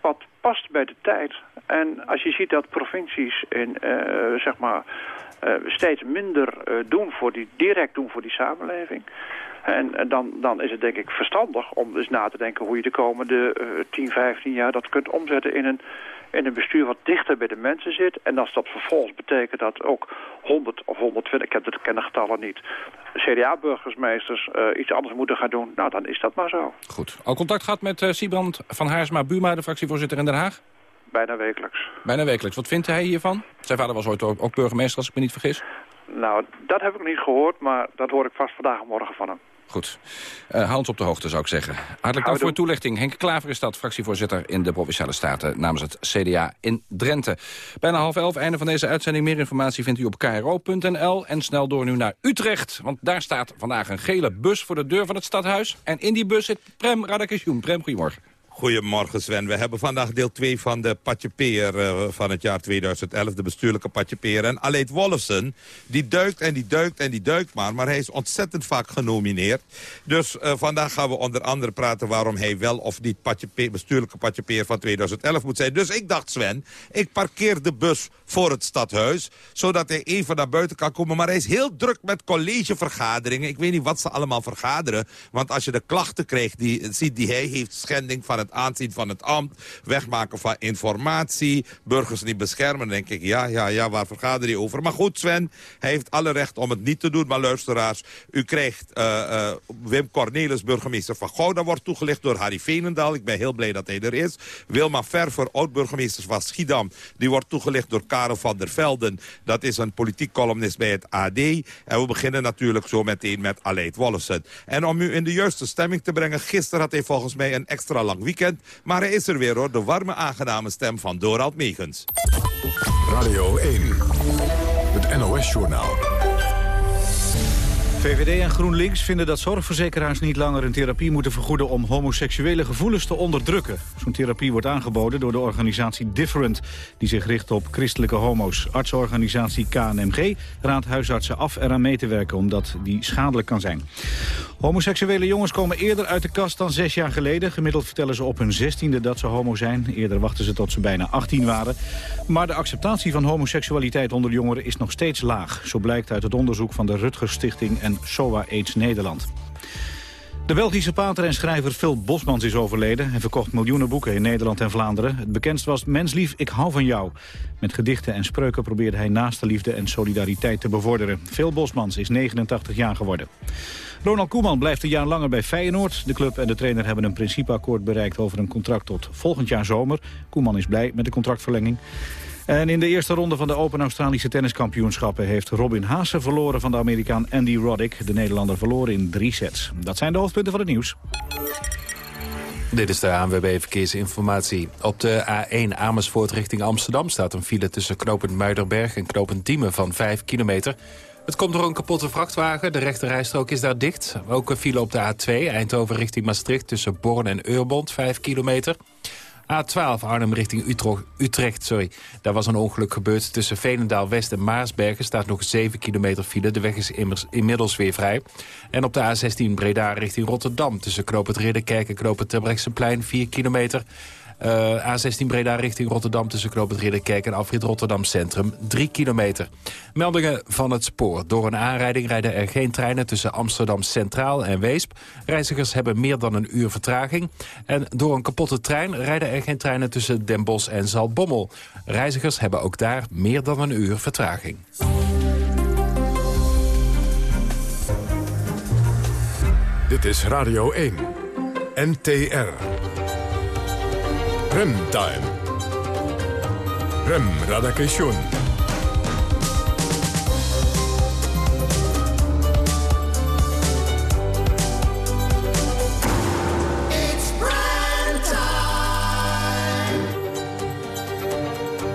wat past bij de tijd. En als je ziet dat provincies in, eh, zeg maar, eh, steeds minder doen voor die, direct doen voor die samenleving... En eh, dan, dan is het denk ik verstandig om eens na te denken hoe je de komende eh 10, 15 jaar dat kunt omzetten in een, in een bestuur wat dichter bij de mensen zit. En als dat vervolgens betekent dat ook 100 of 120, ik heb de, ken de getallen niet, CDA-burgemeesters eh, iets anders moeten gaan doen, nou dan is dat maar zo. Goed. Al contact gehad met Siebrand van Haarsma Buma, de fractievoorzitter in Den Haag? Bijna wekelijks. Bijna wekelijks. Wat vindt hij hiervan? Zijn vader was ooit ook ook burgemeester, als ik me niet vergis. Nou, dat heb ik niet gehoord, maar dat hoor ik vast vandaag en morgen van hem. Goed. Hou ons op de hoogte, zou ik zeggen. Hartelijk dank voor de toelichting. Henk Klaver is dat, fractievoorzitter in de Provinciale Staten... namens het CDA in Drenthe. Bijna half elf, einde van deze uitzending. Meer informatie vindt u op kro.nl. En snel door nu naar Utrecht, want daar staat vandaag een gele bus... voor de deur van het stadhuis. En in die bus zit Prem Radakishun. Prem, goedemorgen. Goedemorgen Sven. We hebben vandaag deel 2 van de Patjepeer eh, van het jaar 2011. De bestuurlijke Patjepeer. En Aleid Wolfsen, die duikt en die duikt en die duikt maar. Maar hij is ontzettend vaak genomineerd. Dus eh, vandaag gaan we onder andere praten waarom hij wel of niet patjepeer, bestuurlijke Patjepeer van 2011 moet zijn. Dus ik dacht Sven, ik parkeer de bus voor het stadhuis. Zodat hij even naar buiten kan komen. Maar hij is heel druk met collegevergaderingen. Ik weet niet wat ze allemaal vergaderen. Want als je de klachten krijgt die, ziet die hij heeft, schending van het aanzien van het ambt, wegmaken van informatie, burgers niet beschermen, denk ik, ja, ja, ja, waar vergaderen die over? Maar goed, Sven, hij heeft alle recht om het niet te doen. Maar luisteraars, u krijgt eh, eh, Wim Cornelis, burgemeester van Gouda, wordt toegelicht door Harry Veenendaal. Ik ben heel blij dat hij er is. Wilma Verver, oud-burgemeester van Schiedam, die wordt toegelicht door Karel van der Velden. Dat is een politiek columnist bij het AD. En we beginnen natuurlijk zo meteen met Aleid Wollesen. En om u in de juiste stemming te brengen, gisteren had hij volgens mij een extra lang weekend. Maar hij is er weer hoor, de warme aangename stem van Dorald Megens. Radio 1, het NOS-journaal. VVD en GroenLinks vinden dat zorgverzekeraars niet langer een therapie moeten vergoeden om homoseksuele gevoelens te onderdrukken. Zo'n therapie wordt aangeboden door de organisatie Different, die zich richt op christelijke homo's. Artsorganisatie KNMG raadt huisartsen af eraan mee te werken omdat die schadelijk kan zijn. Homoseksuele jongens komen eerder uit de kast dan zes jaar geleden. Gemiddeld vertellen ze op hun zestiende dat ze homo zijn. Eerder wachten ze tot ze bijna 18 waren. Maar de acceptatie van homoseksualiteit onder jongeren is nog steeds laag. Zo blijkt uit het onderzoek van de Rutgers Stichting en SOA AIDS Nederland. De Belgische pater en schrijver Phil Bosmans is overleden... en verkocht miljoenen boeken in Nederland en Vlaanderen. Het bekendst was Menslief, ik hou van jou. Met gedichten en spreuken probeerde hij naast de liefde en solidariteit te bevorderen. Phil Bosmans is 89 jaar geworden. Ronald Koeman blijft een jaar langer bij Feyenoord. De club en de trainer hebben een principeakkoord bereikt over een contract tot volgend jaar zomer. Koeman is blij met de contractverlenging. En in de eerste ronde van de Open Australische tenniskampioenschappen... heeft Robin Haase verloren van de Amerikaan Andy Roddick. De Nederlander verloor in drie sets. Dat zijn de hoofdpunten van het nieuws. Dit is de ANWB Verkeersinformatie. Op de A1 Amersfoort richting Amsterdam staat een file tussen knopend Muiderberg en knopend Diemen van 5 kilometer. Het komt door een kapotte vrachtwagen. De rechterrijstrook is daar dicht. Ook een file op de A2 Eindhoven richting Maastricht tussen Born en Uurbond 5 kilometer. A12 Arnhem richting Utrecht, sorry. daar was een ongeluk gebeurd. Tussen Veenendaal West en Maarsbergen staat nog 7 kilometer file. De weg is inmiddels weer vrij. En op de A16 Breda richting Rotterdam... tussen Knoop het Ridderkerk en Knoop het Terbrechtseplein 4 kilometer... Uh, A16 Breda richting Rotterdam tussen Knoop Ridderkerk en Afrit Rotterdam Centrum. 3 kilometer. Meldingen van het spoor. Door een aanrijding rijden er geen treinen tussen Amsterdam Centraal en Weesp. Reizigers hebben meer dan een uur vertraging. En door een kapotte trein rijden er geen treinen tussen Den Bosch en Zaltbommel. Reizigers hebben ook daar meer dan een uur vertraging. Dit is Radio 1. NTR. Remtime. Rem Radakation.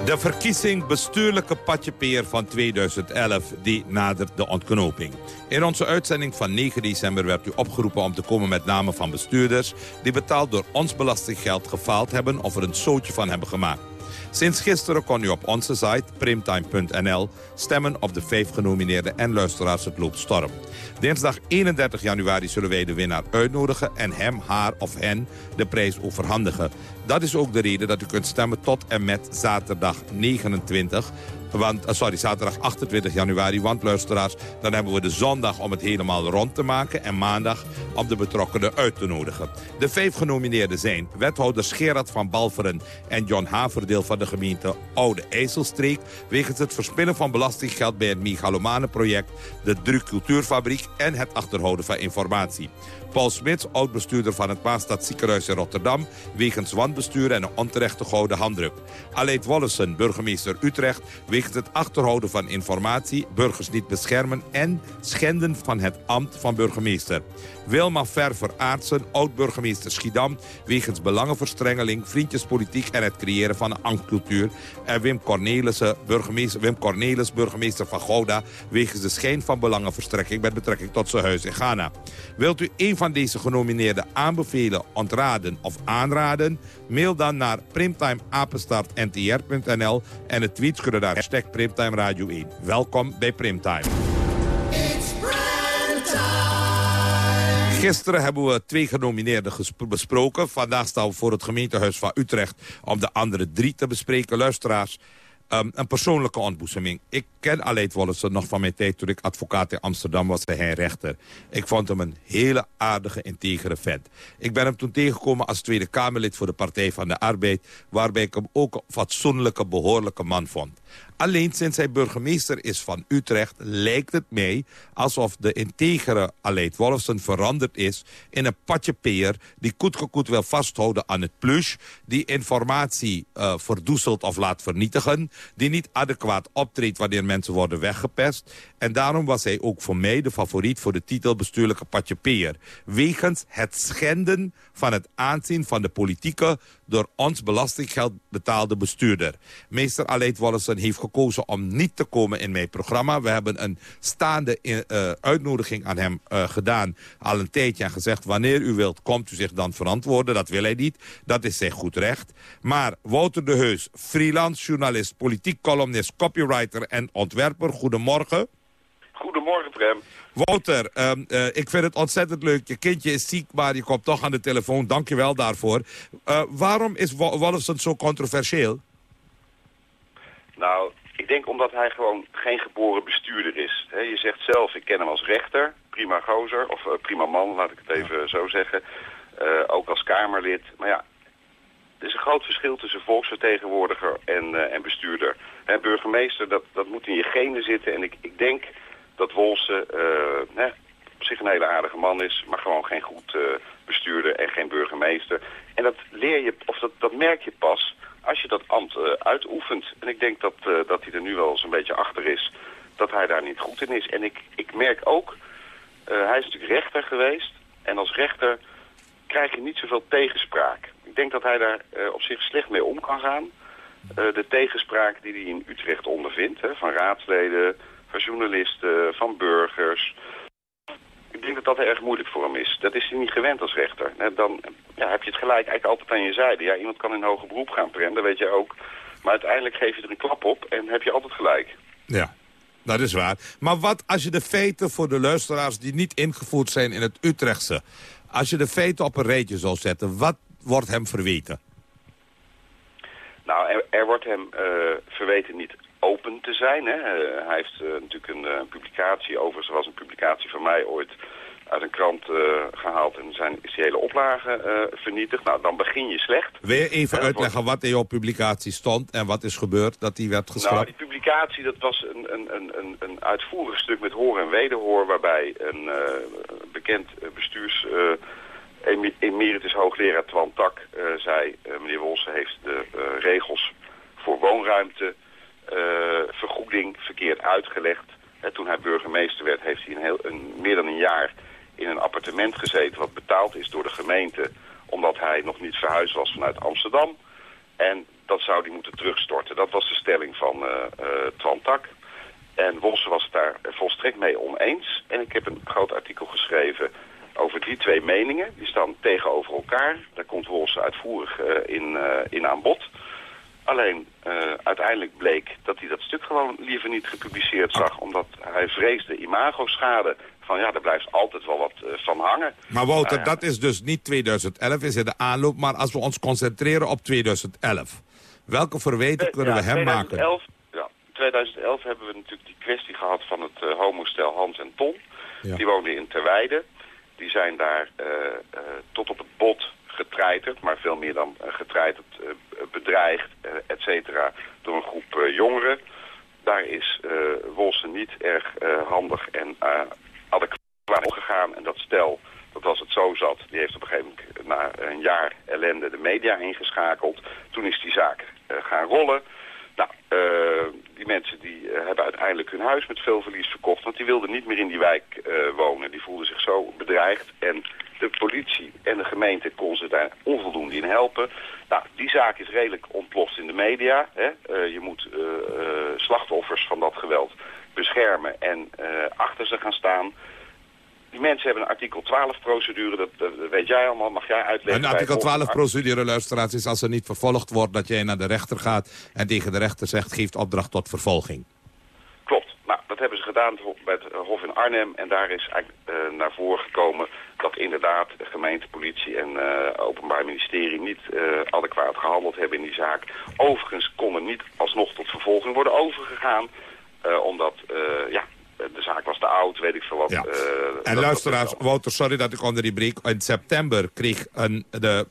De verkiezing bestuurlijke patjepeer van 2011, die nadert de ontknoping. In onze uitzending van 9 december werd u opgeroepen om te komen met namen van bestuurders... die betaald door ons belastinggeld gefaald hebben of er een zootje van hebben gemaakt. Sinds gisteren kon u op onze site primtime.nl stemmen op de vijf genomineerden en luisteraars het loopt storm. Dinsdag 31 januari zullen wij de winnaar uitnodigen en hem, haar of hen de prijs overhandigen. Dat is ook de reden dat u kunt stemmen tot en met zaterdag 29 want, uh, sorry, zaterdag 28 januari. Want luisteraars, dan hebben we de zondag om het helemaal rond te maken... en maandag om de betrokkenen uit te nodigen. De vijf genomineerden zijn wethouders Gerard van Balveren... en John Haverdeel van de gemeente Oude IJsselstreek... wegens het verspillen van belastinggeld bij het megalomane-project... de Druk Cultuurfabriek en het achterhouden van informatie. Paul Smits, oud-bestuurder van het Maastad ziekenhuis in Rotterdam... wegens wanbestuur en een onterechte gouden handdruk. Aleid Wollesen, burgemeester Utrecht... wegens het achterhouden van informatie, burgers niet beschermen... en schenden van het ambt van burgemeester. Wilma Verver Aartsen, oud-burgemeester Schiedam... wegens belangenverstrengeling, vriendjespolitiek en het creëren van een angstcultuur. En Wim, Cornelissen, burgemeester, Wim Cornelis, burgemeester van Gouda... wegens de schijn van belangenverstrekking met betrekking tot zijn huis in Ghana. Wilt u een van deze genomineerden aanbevelen, ontraden of aanraden? Mail dan naar primtimeapenstartntr.nl en het tweets kunnen daar hashtag Primtime Radio 1. Welkom bij Primtime. Gisteren hebben we twee genomineerden besproken. Vandaag staan we voor het gemeentehuis van Utrecht om de andere drie te bespreken. Luisteraars, um, een persoonlijke ontboezeming. Ik ken Aleid Wollesen nog van mijn tijd toen ik advocaat in Amsterdam was. Hij rechter. Ik vond hem een hele aardige, integere vent. Ik ben hem toen tegengekomen als Tweede Kamerlid voor de Partij van de Arbeid... waarbij ik hem ook een fatsoenlijke, behoorlijke man vond. Alleen sinds hij burgemeester is van Utrecht lijkt het mij alsof de integere Aleid Wolfsen veranderd is in een patjepeer die koetgekoet wil vasthouden aan het plush, die informatie uh, verdoezelt of laat vernietigen, die niet adequaat optreedt wanneer mensen worden weggepest. En daarom was hij ook voor mij de favoriet voor de titel bestuurlijke patjepeer. Wegens het schenden van het aanzien van de politieke door ons belastinggeld betaalde bestuurder. Meester Aleid Wollesen heeft gekozen om niet te komen in mijn programma. We hebben een staande uh, uitnodiging aan hem uh, gedaan. Al een tijdje en gezegd, wanneer u wilt, komt u zich dan verantwoorden. Dat wil hij niet. Dat is zijn goed recht. Maar Wouter de Heus, freelance journalist, politiek columnist, copywriter en ontwerper. Goedemorgen. Goedemorgen, Prem. Wouter, ehm, eh, ik vind het ontzettend leuk. Je kindje is ziek, maar je komt toch aan de telefoon. Dank je wel daarvoor. Eh, waarom is Wolfson zo controversieel? Nou, ik denk omdat hij gewoon geen geboren bestuurder is. Je zegt zelf, ik ken hem als rechter, prima gozer, of eh, prima man, laat ik het even zo zeggen. Eh, ook als Kamerlid. Maar ja, er is een groot verschil tussen volksvertegenwoordiger en, eh, en bestuurder. Hè, burgemeester, dat, dat moet in je genen zitten. En ik, ik denk dat Wolse op zich een hele aardige man is, maar gewoon geen goed bestuurder en geen burgemeester. En dat leer je, of dat, dat merk je pas als je dat ambt eh, uitoefent. En ik denk dat, eh, dat hij er nu wel zo'n beetje achter is dat hij daar niet goed in is. En ik, ik merk ook, eh, hij is natuurlijk rechter geweest. En als rechter krijg je niet zoveel tegenspraak. Ik denk dat hij daar op zich slecht mee om kan gaan. De tegenspraak die hij in Utrecht ondervindt, hè, van raadsleden, van journalisten, van burgers. Ik denk dat dat erg moeilijk voor hem is. Dat is hij niet gewend als rechter. Dan ja, heb je het gelijk eigenlijk altijd aan je zijde. Ja, iemand kan in hoger beroep gaan, Prem, dat weet je ook. Maar uiteindelijk geef je er een klap op en heb je altijd gelijk. Ja, dat is waar. Maar wat als je de feiten voor de luisteraars die niet ingevoerd zijn in het Utrechtse... als je de feiten op een rijtje zou zetten, wat wordt hem verweten? Nou, er, er wordt hem eh, verweten niet open te zijn. Hè. Eh, hij heeft eh, natuurlijk een eh, publicatie over, zoals een publicatie van mij ooit uit een krant eh, gehaald en zijn is die hele oplage vernietigd. Nou, dan begin je slecht. Je even uitleggen wat in jouw publicatie stond... en wat is gebeurd dat die werd Nou, geschrapt? die publicatie dat was een, een, een, een, uitvoerig stuk met hoor en wederhoor... waarbij een bekend bestuurs... emeritus hoogleraar Twan Tak zei... meneer Wolsen heeft de regels voor woonruimte... eh, vergoeding verkeerd uitgelegd. Toen hij burgemeester werd heeft hij een heel, een, meer dan een jaar in een appartement gezeten... wat betaald is door de gemeente omdat hij nog niet verhuisd was vanuit Amsterdam... En dat zou hij moeten terugstorten. Dat was de stelling van eh eh, Twan Tak. En Wolse was daar volstrekt mee oneens. En ik heb een groot artikel geschreven over die twee meningen. Die staan tegenover elkaar. Daar komt Wolse uitvoerig in, in aan bod. Alleen eh, uiteindelijk bleek dat hij dat stuk gewoon liever niet gepubliceerd zag. Omdat hij vreesde imagoschade. Van ja, er blijft altijd wel wat eh, van hangen. Maar Wouter, Nou ja. dat is dus niet 2011, is in de aanloop... maar als we ons concentreren op 2011... welke verweten kunnen we Ja, hem maken? 2011, Ja, in 2011 hebben we natuurlijk die kwestie gehad van het eh, homostel Hans en Ton. Ja. Die woonden in Terweide. Die zijn daar eh, eh, tot op het bot getreiterd, maar veel meer dan eh, getreiterd, eh, bedreigd, eh, et cetera, door een groep jongeren. Daar is Wolsen niet erg handig en adequaat omgegaan. En dat stel, dat was het zo zat, die heeft op een gegeven moment na een jaar ellende de media ingeschakeld. Toen is die zaak gaan rollen. Nou, eh, die mensen die eh, hebben uiteindelijk hun huis met veel verlies verkocht. Want die wilden niet meer in die wijk eh, wonen. Die voelden zich zo bedreigd. En de politie en de gemeente kon ze daar onvoldoende in helpen. Nou, die zaak is redelijk ontploft in de media. Hè. Je moet slachtoffers van dat geweld beschermen en achter ze gaan staan. Die mensen hebben een artikel 12 procedure, dat, dat weet jij allemaal, mag jij uitleggen. Een artikel bij 12 procedure, luisteraars, is als er niet vervolgd wordt... dat jij naar de rechter gaat en tegen de rechter zegt... geeft opdracht tot vervolging. Klopt. Nou, dat hebben ze gedaan bij het Hof in Arnhem. En daar is eigenlijk eh, naar voren gekomen dat inderdaad de gemeente, politie en eh, openbaar ministerie niet eh, adequaat gehandeld hebben in die zaak. Overigens kon er niet alsnog tot vervolging worden overgegaan. eh, omdat, eh, ja, de zaak was te oud, weet ik veel wat. Ja. eh, En dat- luisteraars, Wouter, sorry dat ik onder die breek. In september kreeg een, de,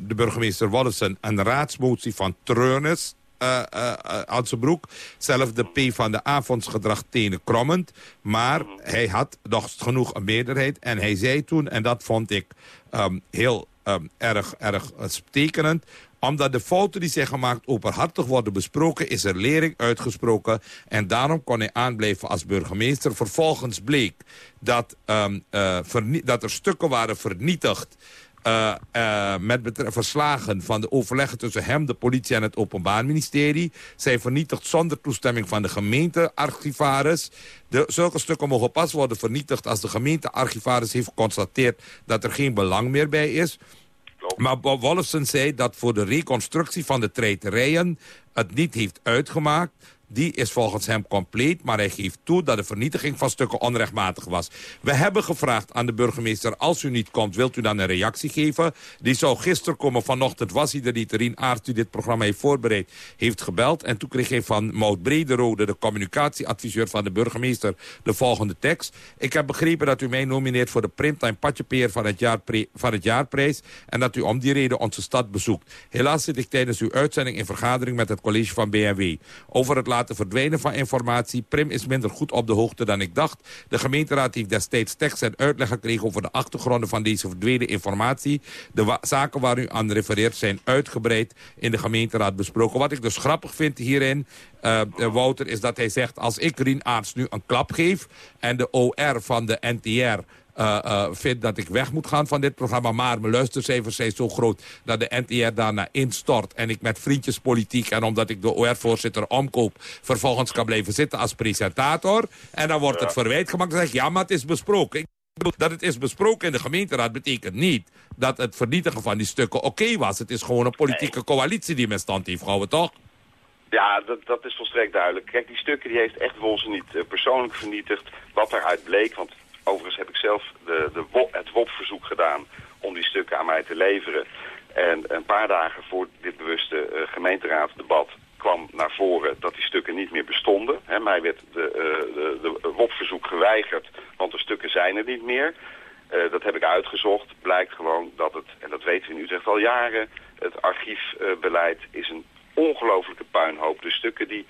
de burgemeester Wollesen een raadsmotie van Treunis eh eh, eh, aan zijn broek. Zelf de P van de avondsgedrag tenen krommend. Maar hij had nog genoeg een meerderheid. En hij zei toen, en dat vond ik ehm, heel ehm, erg, erg eh, tekenend omdat de fouten die zijn gemaakt openhartig worden besproken... is er lering uitgesproken. En daarom kon hij aanblijven als burgemeester. Vervolgens bleek dat, ehm, eh, dat er stukken waren vernietigd... eh, eh, met verslagen van de overleggen tussen hem, de politie en het Openbaar Ministerie. Zijn vernietigd zonder toestemming van de gemeentearchivaris. De, zulke stukken mogen pas worden vernietigd als de gemeentearchivaris heeft geconstateerd dat er geen belang meer bij is. Maar Bob Wolfson zei dat voor de reconstructie van de treiterijen het niet heeft uitgemaakt die is volgens hem compleet. Maar hij geeft toe dat de vernietiging van stukken onrechtmatig was. We hebben gevraagd aan de burgemeester, als u niet komt, wilt u dan een reactie geven? Die zou gisteren komen, vanochtend was hij er niet. Rien Aert, die dit programma heeft voorbereid, heeft gebeld. En toen kreeg hij van Maud Brederode, de communicatieadviseur van de burgemeester, de volgende tekst. Ik heb begrepen dat u mij nomineert voor de Primtime Patjepeer van het, het jaarprijs. En dat u om die reden onze stad bezoekt. Helaas zit ik tijdens uw uitzending in vergadering met het college van BMW. Over het laten verdwijnen van informatie. Prim is minder goed op de hoogte dan ik dacht. De gemeenteraad heeft destijds tekst en uitleg gekregen over de achtergronden van deze verdwenen informatie. De zaken waar u aan refereert zijn uitgebreid in de gemeenteraad besproken. Wat ik dus grappig vind hierin, uh, Wouter, is dat hij zegt... als ik Rien Aarts nu een klap geef en de OR van de NTR uh, uh, vind dat ik weg moet gaan van dit programma. Maar mijn luistercijfers zijn zo groot dat de NTR daarna instort. En ik met vriendjespolitiek en omdat ik de OR-voorzitter omkoop... vervolgens kan blijven zitten als presentator. En dan wordt het verwijt gemaakt. Dan zeg ik, ja, maar het is besproken. Dat het is besproken in de gemeenteraad betekent niet dat het vernietigen van die stukken oké was. Het is gewoon een politieke coalitie die met stand heeft gehouden, toch? Ja, dat, dat is volstrekt duidelijk. Kijk, die stukken die heeft echt Wolse niet uh, persoonlijk vernietigd. Wat daaruit bleek, want Overigens heb ik zelf de, de het WOP-verzoek gedaan om die stukken aan mij te leveren. En een paar dagen voor dit bewuste uh, gemeenteraaddebat kwam naar voren dat die stukken niet meer bestonden. Mij werd de, uh, de, de WOP-verzoek geweigerd, want de stukken zijn er niet meer. Uh, dat heb ik uitgezocht. Blijkt gewoon dat het, en dat weten we in Utrecht al jaren, het archiefbeleid is een ongelofelijke puinhoop. De stukken die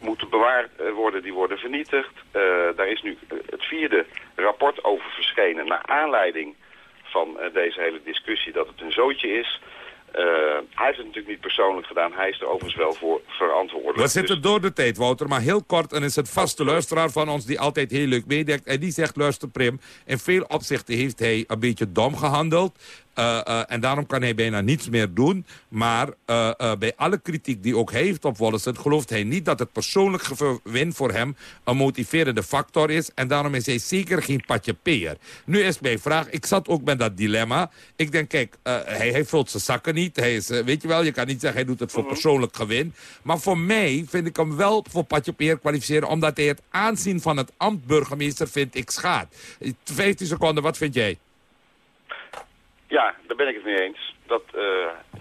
moeten bewaard eh, worden, die worden vernietigd. Uh, daar is nu het vierde rapport over verschenen naar aanleiding van uh, deze hele discussie dat het een zootje is. Uh, hij heeft het natuurlijk niet persoonlijk gedaan. Hij is er overigens wel voor verantwoordelijk. We zitten door de tijd, Wouter. Maar heel kort, en is het vaste luisteraar van ons... die altijd heel leuk meedekt. En die zegt, luister Prim... in veel opzichten heeft hij een beetje dom gehandeld. Uh, uh, en daarom kan hij bijna niets meer doen. Maar uh, bij alle kritiek die ook hij heeft op Wollesen... gelooft hij niet dat het persoonlijk gewin voor hem... een motiverende factor is. En daarom is hij zeker geen patje peer. Nu is mijn vraag, ik zat ook met dat dilemma. Ik denk, kijk, hij, hij, vult zijn zakken niet. Hij is, weet je wel, je kan niet zeggen hij doet het voor persoonlijk gewin. Maar voor mij vind ik hem wel voor patje peer kwalificeren... omdat hij het aanzien van het ambt burgemeester vind ik schaadt. 15 seconden, wat vind jij? Ja, daar ben ik het mee eens. Dat, uh,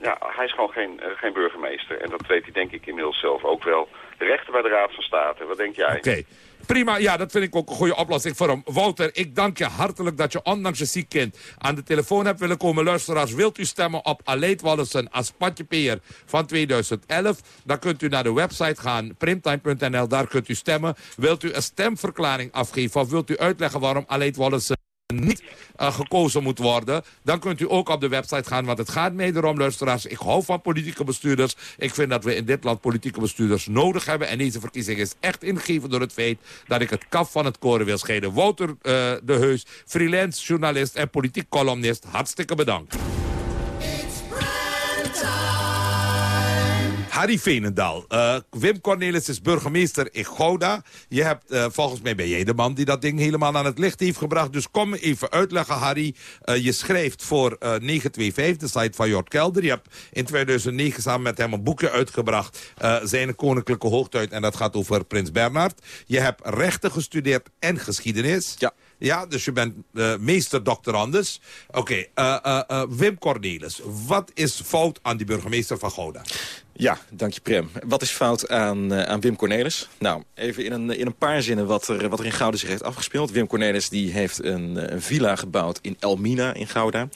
ja, hij is gewoon geen, uh, geen burgemeester. En dat weet hij denk ik inmiddels zelf ook wel. De rechter bij de Raad van State, wat denk jij? Oké. Prima, ja, dat vind ik ook een goede oplossing voor hem. Wouter, ik dank je hartelijk dat je ondanks je ziek kind aan de telefoon hebt willen komen. Luisteraars, wilt u stemmen op Aleid Wallesen als patjepeer van 2011? Dan kunt u naar de website gaan, primtime.nl, daar kunt u stemmen. Wilt u een stemverklaring afgeven of wilt u uitleggen waarom Aleid Wallesen niet uh, gekozen moet worden... dan kunt u ook op de website gaan. Want het gaat mij erom, luisteraars. Ik hou van politieke bestuurders. Ik vind dat we in dit land politieke bestuurders nodig hebben. En deze verkiezing is echt ingegeven door het feit... dat ik het kaf van het koren wil scheiden. Wouter uh, de Heus, freelance journalist en politiek columnist. Hartstikke bedankt. Harry Veenendaal. Uh, Wim Cornelis is burgemeester in Gouda. Je hebt, uh, volgens mij ben jij de man die dat ding helemaal aan het licht heeft gebracht. Dus kom even uitleggen, Harry. Uh, je schrijft voor 925, de site van Jort Kelder. Je hebt in 2009 samen met hem een boekje uitgebracht. zijn koninklijke hoogtijd. En dat gaat over Prins Bernhard. Je hebt rechten gestudeerd en geschiedenis. Ja. Ja, dus je bent uh, meester doctorandus. Oké, okay, uh, uh, Wim Cornelis. Wat is fout aan die burgemeester van Gouda? Ja, dank je Prem. Wat is fout aan, uh, aan Wim Cornelis? Nou, even in een, in een paar zinnen wat er, wat er in Gouda zich heeft afgespeeld. Wim Cornelis die heeft een, een villa gebouwd in Elmina in Gouda. Daar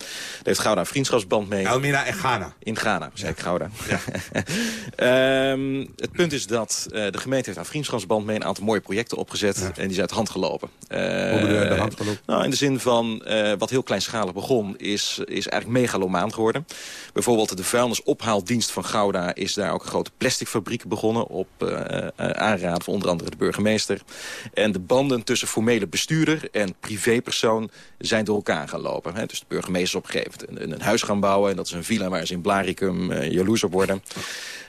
heeft Gouda een vriendschapsband mee. Elmina in Ghana. In Ghana, zei ja. ik Gouda. Ja. um, het punt is dat uh, de gemeente heeft aan vriendschapsband mee een aantal mooie projecten opgezet. Ja. En die zijn uit de hand gelopen. Uh, Hoe bedoel je de? Nou, in de zin van wat heel kleinschalig begon is, is eigenlijk megalomaan geworden. Bijvoorbeeld de vuilnisophaaldienst van Gouda is daar ook een grote plasticfabriek begonnen... op uh, aanraad van onder andere de burgemeester. En de banden tussen formele bestuurder en privépersoon zijn door elkaar gaan lopen. Hè. Dus de burgemeester op een gegeven moment een, een, huis gaan bouwen... en dat is een villa waar ze in Blaricum uh, jaloers op worden.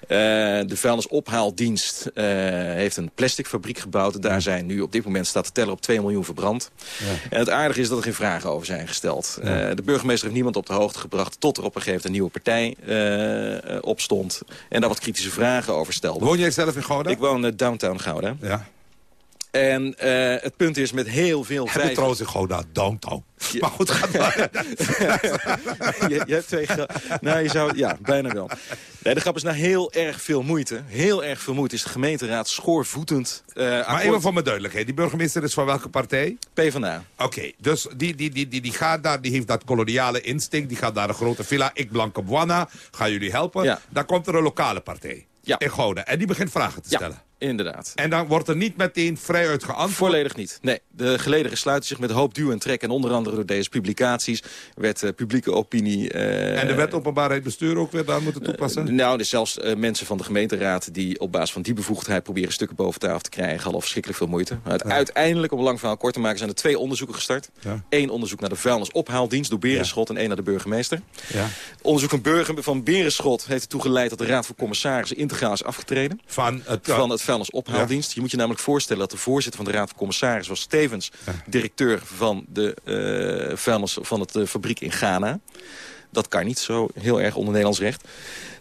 de vuilnisophaaldienst heeft een plasticfabriek gebouwd. Daar zijn nu op dit moment staat te tellen op 2 miljoen verbrand. Ja. En het aardige is dat er geen vragen over zijn gesteld. Ja. de burgemeester heeft niemand op de hoogte gebracht... tot er op een gegeven moment een nieuwe partij opstond. En daar wat kritische vragen over stelde. Woon jij zelf in Gouda? Ik woon downtown Gouda. Ja. En uh, het punt is met heel veel Heb je trouwens in Gouda downtown? Ja. Maar goed, gaat maar. je, je hebt twee... Nou, je zou... Ja, bijna wel. Nee, de grap is na heel erg veel moeite. Heel erg veel moeite is de gemeenteraad schoorvoetend... Uh, maar akkoord... even voor mijn duidelijkheid. Die burgemeester is van welke partij? PvdA. Oké, okay, dus die, die, die, die, die gaat daar, die heeft dat koloniale instinct. Die gaat naar een grote villa. Ik Blanke Bwana. Gaan jullie helpen? Ja. Dan komt er een lokale partij. Ja. In Gouda. En die begint vragen te ja. stellen. Inderdaad. En dan wordt er niet meteen vrijuit geantwoord? Volledig niet. Nee, de gelederen sluiten zich met hoop duw en trek. En onder andere door deze publicaties werd uh, publieke opinie... Uh, en de wet openbaarheid bestuur ook weer daar moeten toepassen? Uh, nou, dus zelfs mensen van de gemeenteraad... die op basis van die bevoegdheid proberen stukken boven tafel te krijgen... hadden verschrikkelijk veel moeite. Ja. Uiteindelijk, om een lang verhaal kort te maken... zijn er twee onderzoeken gestart. Ja. Eén onderzoek naar de vuilnisophaaldienst door Berenschot... Ja. en één naar de burgemeester. Ja. Onderzoek van, burger, van Berenschot heeft ertoe geleid... dat de Raad van Commissarissen integraal is afgetreden. Van het, van het vuilnisophaaldienst. Je moet je namelijk voorstellen dat de voorzitter van de Raad van Commissarissen... was tevens ja. directeur van de uh, vuilnis van het uh, fabriek in Ghana. Dat kan niet zo heel erg onder Nederlands recht.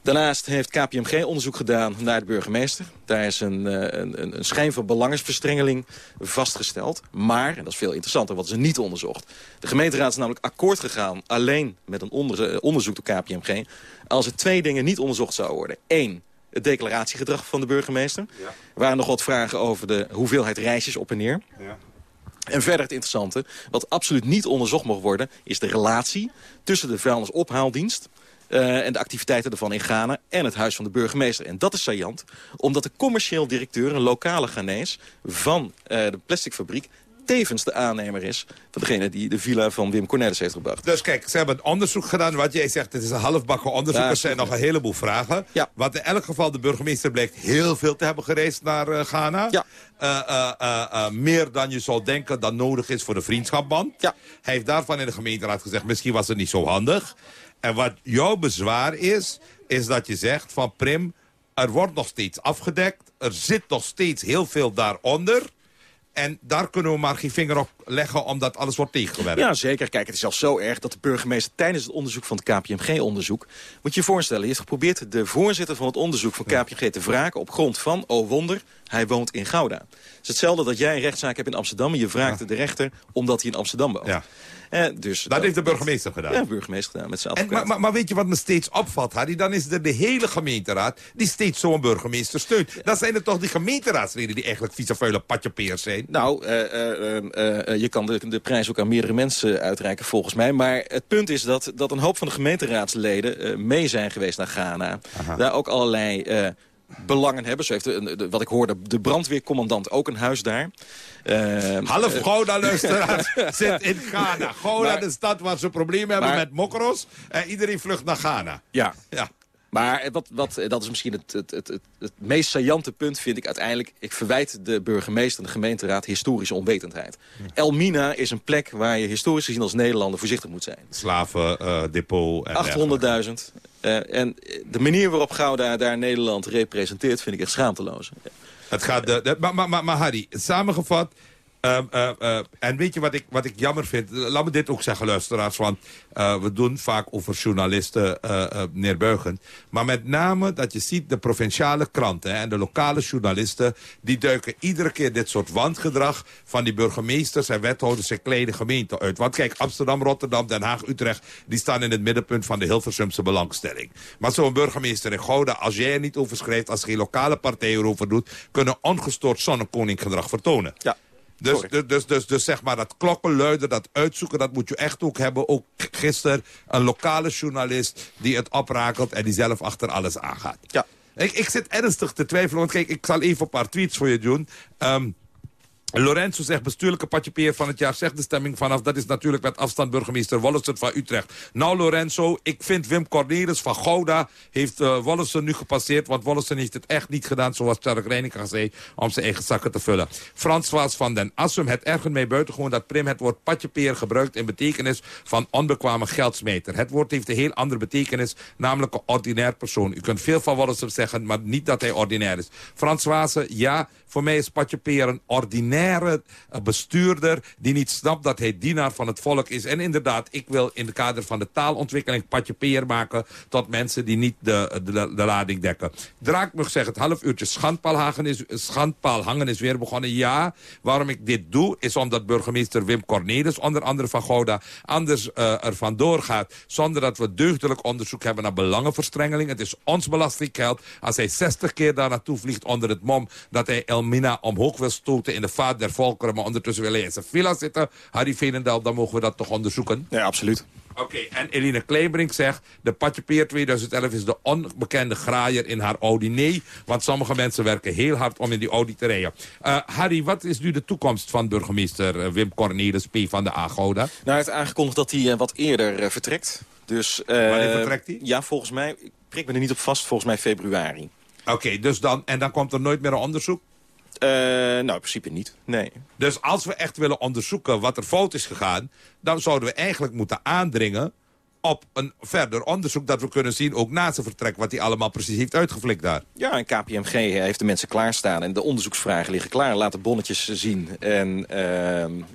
Daarnaast heeft KPMG onderzoek gedaan naar de burgemeester. Daar is een, uh, een, een schijn van belangensverstrengeling vastgesteld. Maar, en dat is veel interessanter, wat is er niet onderzocht. De gemeenteraad is namelijk akkoord gegaan... alleen met een onder, onderzoek door KPMG... als er twee dingen niet onderzocht zouden worden. Eén, het declaratiegedrag van de burgemeester. Ja. Er waren nog wat vragen over de hoeveelheid reisjes op en neer. Ja. En verder het interessante, wat absoluut niet onderzocht mag worden... is de relatie tussen de vuilnisophaaldienst... Uh, en de activiteiten ervan in Ghana en het huis van de burgemeester. En dat is saillant, omdat de commercieel directeur... een lokale Ghanese van uh, de plasticfabriek tevens de aannemer is van degene die de villa van Wim Cornelis heeft gebracht. Dus kijk, ze hebben een onderzoek gedaan. Wat jij zegt, het is een halfbakken onderzoek. Ja, er zijn nog een heleboel vragen. Ja. Wat in elk geval, de burgemeester blijkt heel veel te hebben gereisd naar uh, Ghana. Ja. Uh, meer dan je zou denken dat nodig is voor de vriendschapband. Ja. Hij heeft daarvan in de gemeenteraad gezegd, misschien was het niet zo handig. En wat jouw bezwaar is, is dat je zegt van Prim... er wordt nog steeds afgedekt. Er zit nog steeds heel veel daaronder... En daar kunnen we maar geen vinger op leggen omdat alles wordt tegengewerkt. Ja, zeker. Kijk, het is zelfs zo erg dat de burgemeester tijdens het onderzoek van het KPMG-onderzoek... moet je je voorstellen, hij heeft geprobeerd de voorzitter van het onderzoek van KPMG te wraken... op grond van, oh wonder, hij woont in Gouda. Het is hetzelfde dat jij een rechtszaak hebt in Amsterdam... en je wraakt ja. de rechter omdat hij in Amsterdam woont. Ja. Eh, dus dat, dat heeft de burgemeester gedaan? Ja, de burgemeester gedaan met zijn en, maar, maar, maar, weet je wat me steeds opvalt, Harry? Dan is er de hele gemeenteraad die steeds zo'n burgemeester steunt. Dan zijn het toch die gemeenteraadsleden die eigenlijk vieze vuile patjepeers zijn? Nou, uh, uh, je kan de, de prijs ook aan meerdere mensen uitreiken volgens mij. Maar het punt is dat, dat een hoop van de gemeenteraadsleden mee zijn geweest naar Ghana. Aha. Daar ook allerlei belangen hebben. Zo heeft de, wat ik hoorde, de brandweercommandant ook een huis daar. Uh, Half Gouda, luisteraars, zit in Ghana. Gouda, de stad waar ze problemen hebben maar, met mokros. En iedereen vlucht naar Ghana. Ja. ja. Maar wat, wat, dat is misschien het, het, het, het, het meest saillante punt, vind ik uiteindelijk. Ik verwijt de burgemeester en de gemeenteraad historische onwetendheid. Elmina is een plek waar je historisch gezien als Nederlander voorzichtig moet zijn. Slavendepot. Uh, 800.000. Uh, en de manier waarop Gouda daar Nederland representeert, vind ik echt schaamteloos. Het gaat maar, maar, maar, maar Harry, samengevat... Um, uh, uh, en weet je wat ik, wat ik jammer vind? Laat me dit ook zeggen, luisteraars. Want uh, we doen vaak over journalisten neerbuigend. Maar met name dat je ziet de provinciale kranten... Hè, en de lokale journalisten... die duiken iedere keer dit soort wandgedrag... van die burgemeesters en wethouders in kleine gemeenten uit. Want kijk, Amsterdam, Rotterdam, Den Haag, Utrecht... die staan in het middenpunt van de Hilversumse belangstelling. Maar zo'n burgemeester in Gouda, als jij er niet over schrijft... als geen lokale partij erover doet... kunnen ongestoord zonnekoninggedrag vertonen. Ja. Dus, dus, dus, dus, dus zeg maar dat klokkenluiden, dat uitzoeken, dat moet je echt ook hebben. Ook gisteren een lokale journalist die het oprakelt en die zelf achter alles aangaat. Ja. Ik, ik zit ernstig te twijfelen, want kijk, ik zal even een paar tweets voor je doen. Um, Lorenzo zegt bestuurlijke patjepeer van het jaar. Zegt de stemming vanaf. Dat is natuurlijk met afstand burgemeester Wollesen van Utrecht. Nou Lorenzo, ik vind Wim Cornelis van Gouda heeft uh, nu gepasseerd. Want Wollesen heeft het echt niet gedaan zoals Tjark Reininga zei. Om zijn eigen zakken te vullen. François van den Assum. Het ergert mij buitengewoon dat Prim het woord patjepeer gebruikt in betekenis van onbekwame geldsmeter. Het woord heeft een heel andere betekenis. Namelijk een ordinair persoon. U kunt veel van Wollesen zeggen, maar niet dat hij ordinair is. François, ja, Voor mij is Patje Peer een ordinaire eh, bestuurder... die niet snapt dat hij dienaar van het volk is. En inderdaad, ik wil in het kader van de taalontwikkeling... Patje Peer maken tot mensen die niet de, de, de lading dekken. Draakmug zegt het half uurtje schandpaalhangen is, schandpaalhangen is weer begonnen. Ja, waarom ik dit doe is omdat burgemeester Wim Cornelis... onder andere van Gouda anders uh, er vandoor zonder dat we deugdelijk onderzoek hebben naar belangenverstrengeling. Het is ons belastinggeld. Als hij 60 keer daar naartoe vliegt onder het mom... dat hij Elmina omhoog wil stoten in de vaart der volkeren... maar ondertussen wil hij in zijn villa zitten. Harry Veenendaal, dan mogen we dat toch onderzoeken? Ja, absoluut. Oké, en Eline Kleebrink zegt... de Patjepeer 2011 is de onbekende graaier in haar Audi. Nee, want sommige mensen werken heel hard om in die Audi te rijden. Uh, Harry, wat is nu de toekomst van burgemeester uh, Wim Cornelis P. van de Agoda? Nou, hij heeft aangekondigd dat hij uh, wat eerder vertrekt. Dus, Wanneer vertrekt hij? Ja, volgens mij, ik prik me er niet op vast, volgens mij februari. Oké, dus dan, en dan komt er nooit meer een onderzoek? Uh, nou, in principe niet, nee. Dus als we echt willen onderzoeken wat er fout is gegaan... dan zouden we eigenlijk moeten aandringen op een verder onderzoek... dat we kunnen zien, ook na zijn vertrek... wat hij allemaal precies heeft uitgeflikt daar. Ja, en KPMG heeft de mensen klaarstaan... en de onderzoeksvragen liggen klaar. Laat de bonnetjes zien. En uh,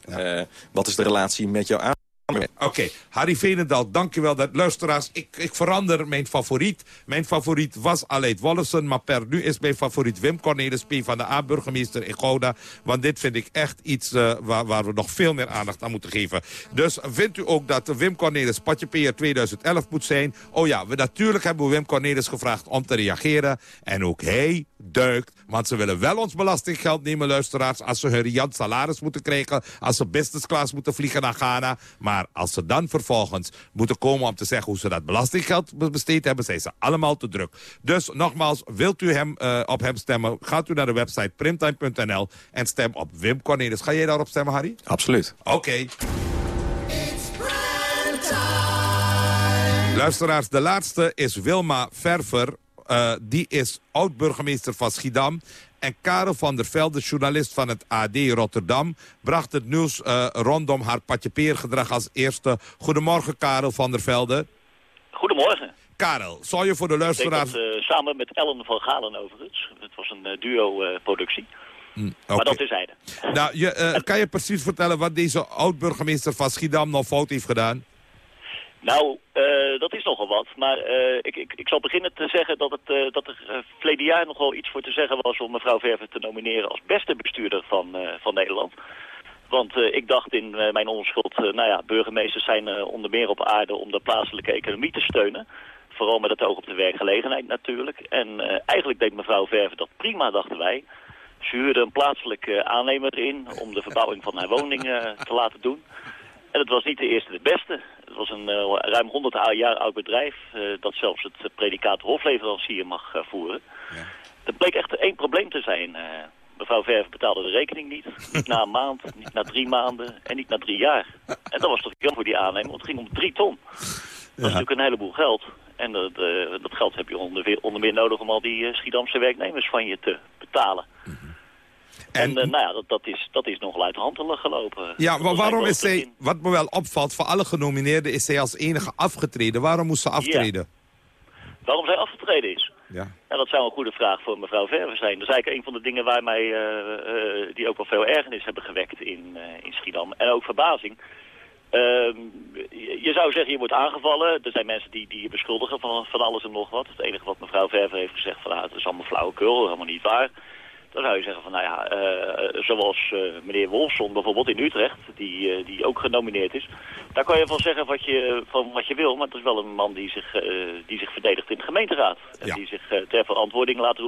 ja. uh, wat is de relatie met jouw aan? Oké, okay. Harry Veenendaal, dankjewel. Dat, luisteraars, ik, ik verander mijn favoriet. Mijn favoriet was Aleid Wollesen, maar per nu is mijn favoriet Wim Cornelis P. van de A-burgemeester in Gouda. Want dit vind ik echt iets waar, waar, we nog veel meer aandacht aan moeten geven. Dus vindt u ook dat Wim Cornelis Patjepeer 2011 moet zijn? Oh ja, we, natuurlijk hebben we Wim Cornelis gevraagd om te reageren. En ook hij duikt, want ze willen wel ons belastinggeld nemen, luisteraars... als ze hun riant salaris moeten krijgen, als ze business class moeten vliegen naar Ghana... Maar maar als ze dan vervolgens moeten komen om te zeggen hoe ze dat belastinggeld besteed hebben, zijn ze allemaal te druk. Dus nogmaals, wilt u hem, uh, op hem stemmen, gaat u naar de website primtime.nl en stem op Wim Cornelis. Ga jij daarop stemmen, Harry? Absoluut. Oké. Okay. Luisteraars, de laatste is Wilma Verver. Uh, die is oud-burgemeester van Schiedam. En Karel van der Velde, journalist van het AD Rotterdam... bracht het nieuws uh, rondom haar patjepeergedrag als eerste. Goedemorgen, Karel van der Velde. Goedemorgen. Karel, zal je voor de luisteraars... Ik dat, uh, samen met Ellen van Galen overigens. Het was een duo-productie. Mm, okay. Maar dat is zijde. Nou, je, kan je precies vertellen wat deze oud-burgemeester van Schiedam nog fout heeft gedaan? Nou, uh, dat is nogal wat. Maar uh, ik, ik, ik zal beginnen te zeggen dat, het, uh, dat er verleden jaar nog wel iets voor te zeggen was om mevrouw Verver te nomineren als beste bestuurder van, van Nederland. Want ik dacht in mijn onschuld, nou ja, burgemeesters zijn onder meer op aarde om de plaatselijke economie te steunen. Vooral met het oog op de werkgelegenheid natuurlijk. En eigenlijk deed mevrouw Verver dat prima, dachten wij. Ze huurde een plaatselijke aannemer in om de verbouwing van haar woning te laten doen. En het was niet de eerste de beste. Het was een uh, ruim 100 jaar oud bedrijf uh, dat zelfs het predicaat hofleverancier mag uh, voeren. Ja. Er bleek echt één probleem te zijn. mevrouw Verve betaalde de rekening niet. Niet na een maand, niet na drie maanden en niet na drie jaar. En dat was toch heel voor die aannemer, want het ging om drie ton. Dat is natuurlijk een heleboel geld. En dat, dat geld heb je onder, onder meer nodig om al die Schiedamse werknemers van je te betalen. En, en uh, nou ja, dat, dat, is, dat is nogal uit de hand gelopen. Ja, maar waarom is zij, wat me wel opvalt, voor alle genomineerden is zij als enige afgetreden. Waarom moest ze aftreden? Ja. Waarom zij afgetreden is? Ja. ja. Dat zou een goede vraag voor mevrouw Verve zijn. Dat is eigenlijk een van de dingen waar mij, uh, uh, die ook wel veel ergernis hebben gewekt in, in Schiedam. En ook verbazing. Ehm, je zou zeggen, je wordt aangevallen. Er zijn mensen die, die je beschuldigen van, van alles en nog wat. Het enige wat mevrouw Verve heeft gezegd, van, ah, het is allemaal flauwekul, helemaal niet waar. Dan zou je zeggen van, nou ja, uh, zoals uh, meneer Wolfson bijvoorbeeld in Utrecht, die, uh, die ook genomineerd is. Daar kan je van zeggen wat je, van wat je wil, maar het is wel een man die zich, die zich verdedigt in de gemeenteraad. En ja. die zich ter verantwoording laat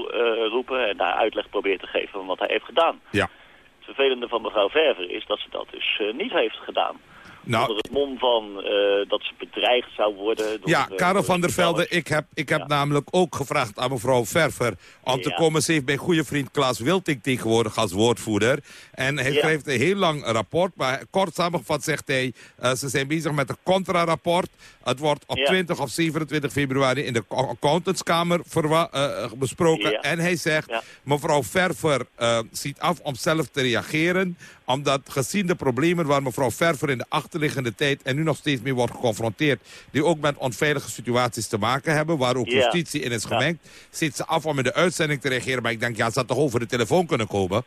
roepen en daar uitleg probeert te geven van wat hij heeft gedaan. Ja. Het vervelende van mevrouw Verver is dat ze dat dus niet heeft gedaan. Nou, onder het mom van uh, dat ze bedreigd zou worden. Door, ja, Karel van der Velde, ik heb, ik heb ja. namelijk ook gevraagd aan mevrouw Verver... om te komen. Ze heeft mijn goede vriend Klaas Wilting tegenwoordig als woordvoerder. En hij ja. schrijft een heel lang rapport. Maar kort samengevat zegt hij... Uh, ze zijn bezig met een contra-rapport. Het wordt op 20 of 27 februari in de accountantskamer uh, besproken. En hij zegt, mevrouw Verver ziet af om zelf te reageren omdat gezien de problemen waar mevrouw Verver in de achter achterliggende tijd en nu nog steeds mee wordt geconfronteerd... die ook met onveilige situaties te maken hebben, waar ook justitie in is gemengd... zit ze af om in de uitzending te reageren. Maar ik denk, ja, ze had toch over de telefoon kunnen komen?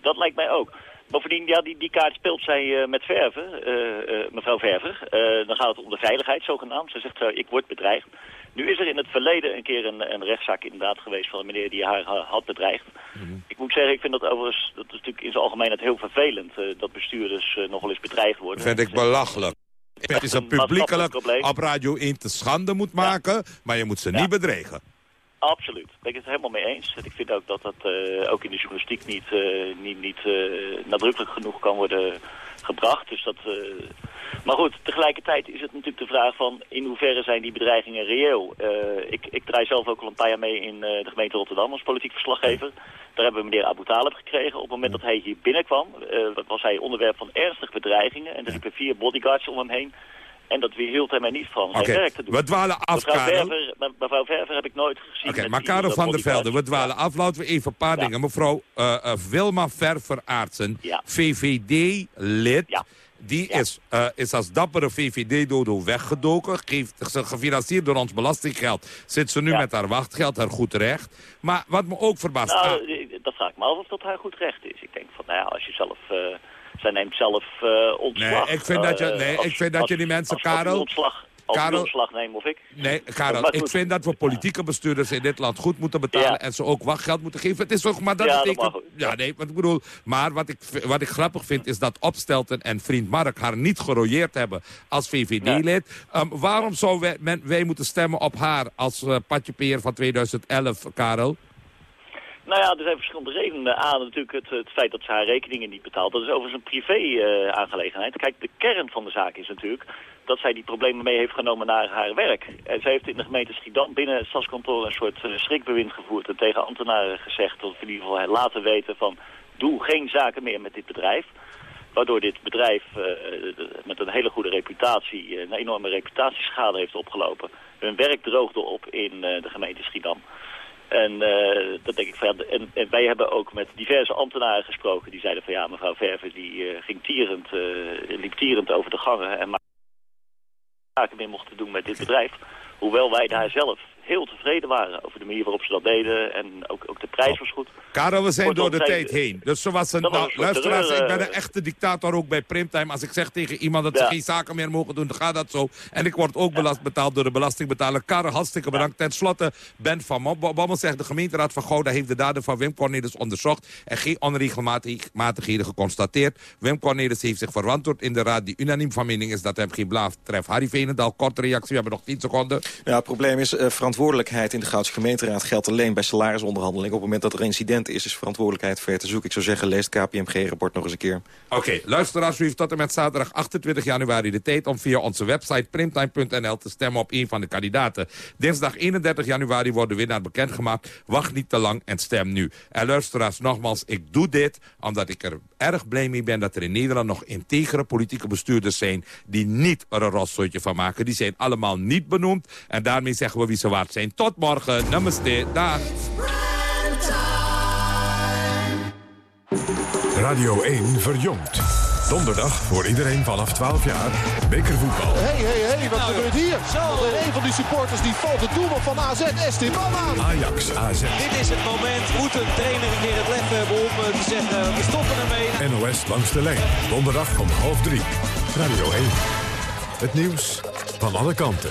Dat lijkt mij ook. Bovendien, ja, die, die kaart speelt zij eh, met Verver, eh, eh, mevrouw Verver. Dan gaat het om de veiligheid, zogenaamd. Ze zegt, ik word bedreigd. Nu is er in het verleden een keer een, een rechtszaak inderdaad geweest van een meneer die haar ha- had bedreigd. Ik moet zeggen, ik vind dat overigens, dat is natuurlijk in zijn algemeenheid heel vervelend, eh, dat bestuurders eh, nog wel eens bedreigd worden. vind ik belachelijk. Het is een publiekelijk op Radio 1 te schande moet maken, maar je moet ze niet bedreigen. Absoluut, daar ben ik het helemaal mee eens. En ik vind ook dat dat eh, ook in de journalistiek niet, eh, niet, niet eh, nadrukkelijk genoeg kan worden gebracht. Dus dat, eh, Maar goed, tegelijkertijd is het natuurlijk de vraag van in hoeverre zijn die bedreigingen reëel. Eh, ik, ik draai zelf ook al een paar jaar mee in eh, de gemeente Rotterdam als politiek verslaggever. Daar hebben we meneer Abu Talib gekregen. Op het moment dat hij hier binnenkwam, was hij onderwerp van ernstige bedreigingen. En er liepen vier bodyguards om hem heen. En dat weerhield hij mij niet van zijn Oké, werk te doen. we dwalen af, mevrouw Karel. Verver, me- mevrouw Verver heb ik nooit gezien. Oké, maar Karel van der. Velde, we dwalen af. Laten we even een paar dingen. Mevrouw eh, Wilma Ververaartsen, VVD-lid. Die is, eh, is als dappere VVD-dodo weggedoken. Geeft, ze gefinancierd door ons belastinggeld. Zit ze nu met haar wachtgeld, haar goed recht. Maar wat me ook verbaast... ah, Nou, eh, dat vraag ik me af of dat haar goed recht is. Ik denk van, nou ja, als je zelf... eh, zij neemt zelf eh ontslag. Nee, ik vind dat je- Eh, nee, als- ik vind dat als- je die mensen, als- Karel- ontslag, Karel- ontslag neemt of ik. Nee, Karel, ik goed. vind dat we politieke bestuurders in dit land goed moeten betalen... en ze ook wachtgeld moeten geven. Het is toch, maar dat Ja, betekent... ja, nee, wat ik bedoel... Maar wat ik, wat ik grappig vind, is dat Opstelten en vriend Mark... haar niet gerooieerd hebben als VVD-lid. Ehm, waarom zou wij, men, wij moeten stemmen op haar als uh, patjepeer van 2011, Karel? Nou ja, er zijn verschillende redenen. A, natuurlijk het, feit dat ze haar rekeningen niet betaalt. Dat is overigens een privé-aangelegenheid. Kijk, de kern van de zaak is natuurlijk dat zij die problemen mee heeft genomen naar haar werk. En zij heeft in de gemeente Schiedam binnen het stadskantoor een soort eh, schrikbewind gevoerd. En tegen ambtenaren gezegd, of in ieder geval laten weten van... doe geen zaken meer met dit bedrijf. Waardoor dit bedrijf eh, met een hele goede reputatie eh, een enorme reputatieschade heeft opgelopen. Hun werk droogde op in eh, de gemeente Schiedam. En uh, dat denk ik van ja, en, en, wij hebben ook met diverse ambtenaren gesproken die zeiden van ja, mevrouw Verver die uh, ging tierend, uh, liep tierend over de gangen en zaken meer mochten doen met dit bedrijf. Hoewel wij daar zelf heel tevreden waren over de manier waarop ze dat deden en ook, ook de prijs was goed. Karel, we zijn door de tijd heen. Dus zoals een, nou, luisteraars, terreur, ik ben eh, een echte dictator ook bij Primtime. Als ik zeg tegen iemand dat Ja. ze geen zaken meer mogen doen, dan gaat dat zo. En ik word ook belast, betaald door de belastingbetaler. Karel, hartstikke bedankt. Ten slotte, Ben van Bommel zegt... de gemeenteraad van Gouda heeft de daden van Wim Cornelis onderzocht... en geen onregelmatigheden geconstateerd. Wim Cornelis heeft zich verantwoord in de raad... die unaniem van mening is dat hem geen blaaf treft. Harry Veenendaal, korte reactie, we hebben nog 10 seconden. Ja, het probleem is, eh, verantwoordelijkheid in de Goudse gemeenteraad geldt alleen bij salarisonderhandeling. Op het moment dat er een incident is, is verantwoordelijkheid ver te zoeken. Ik zou zeggen, lees het KPMG-rapport nog eens een keer. Oké, luisteraars, u heeft tot en met zaterdag 28 januari de tijd... om via onze website primtime.nl te stemmen op een van de kandidaten. Dinsdag 31 januari wordt de winnaar bekendgemaakt. Wacht niet te lang en stem nu. En luisteraars, nogmaals, ik doe dit omdat ik er erg blij mee ben... dat er in Nederland nog integere politieke bestuurders zijn... die niet er een rotzooitje van maken. Die zijn allemaal niet benoemd. En daarmee zeggen we wie ze waard zijn. Tot morgen. Namaste. Dag. Radio 1 verjongt. Donderdag voor iedereen vanaf 12 jaar. Bekervoetbal. Hé, hé, hé, wat gebeurt hier? Want een van die supporters die valt de doelman van AZ, Esteban aan. Ajax AZ. Dit is het moment. Moet een trainer een keer het lef hebben om eh, te zeggen, we stoppen ermee. NOS langs de lijn. Donderdag om half drie. Radio 1. Het nieuws van alle kanten.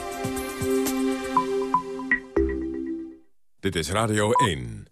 Dit is Radio 1.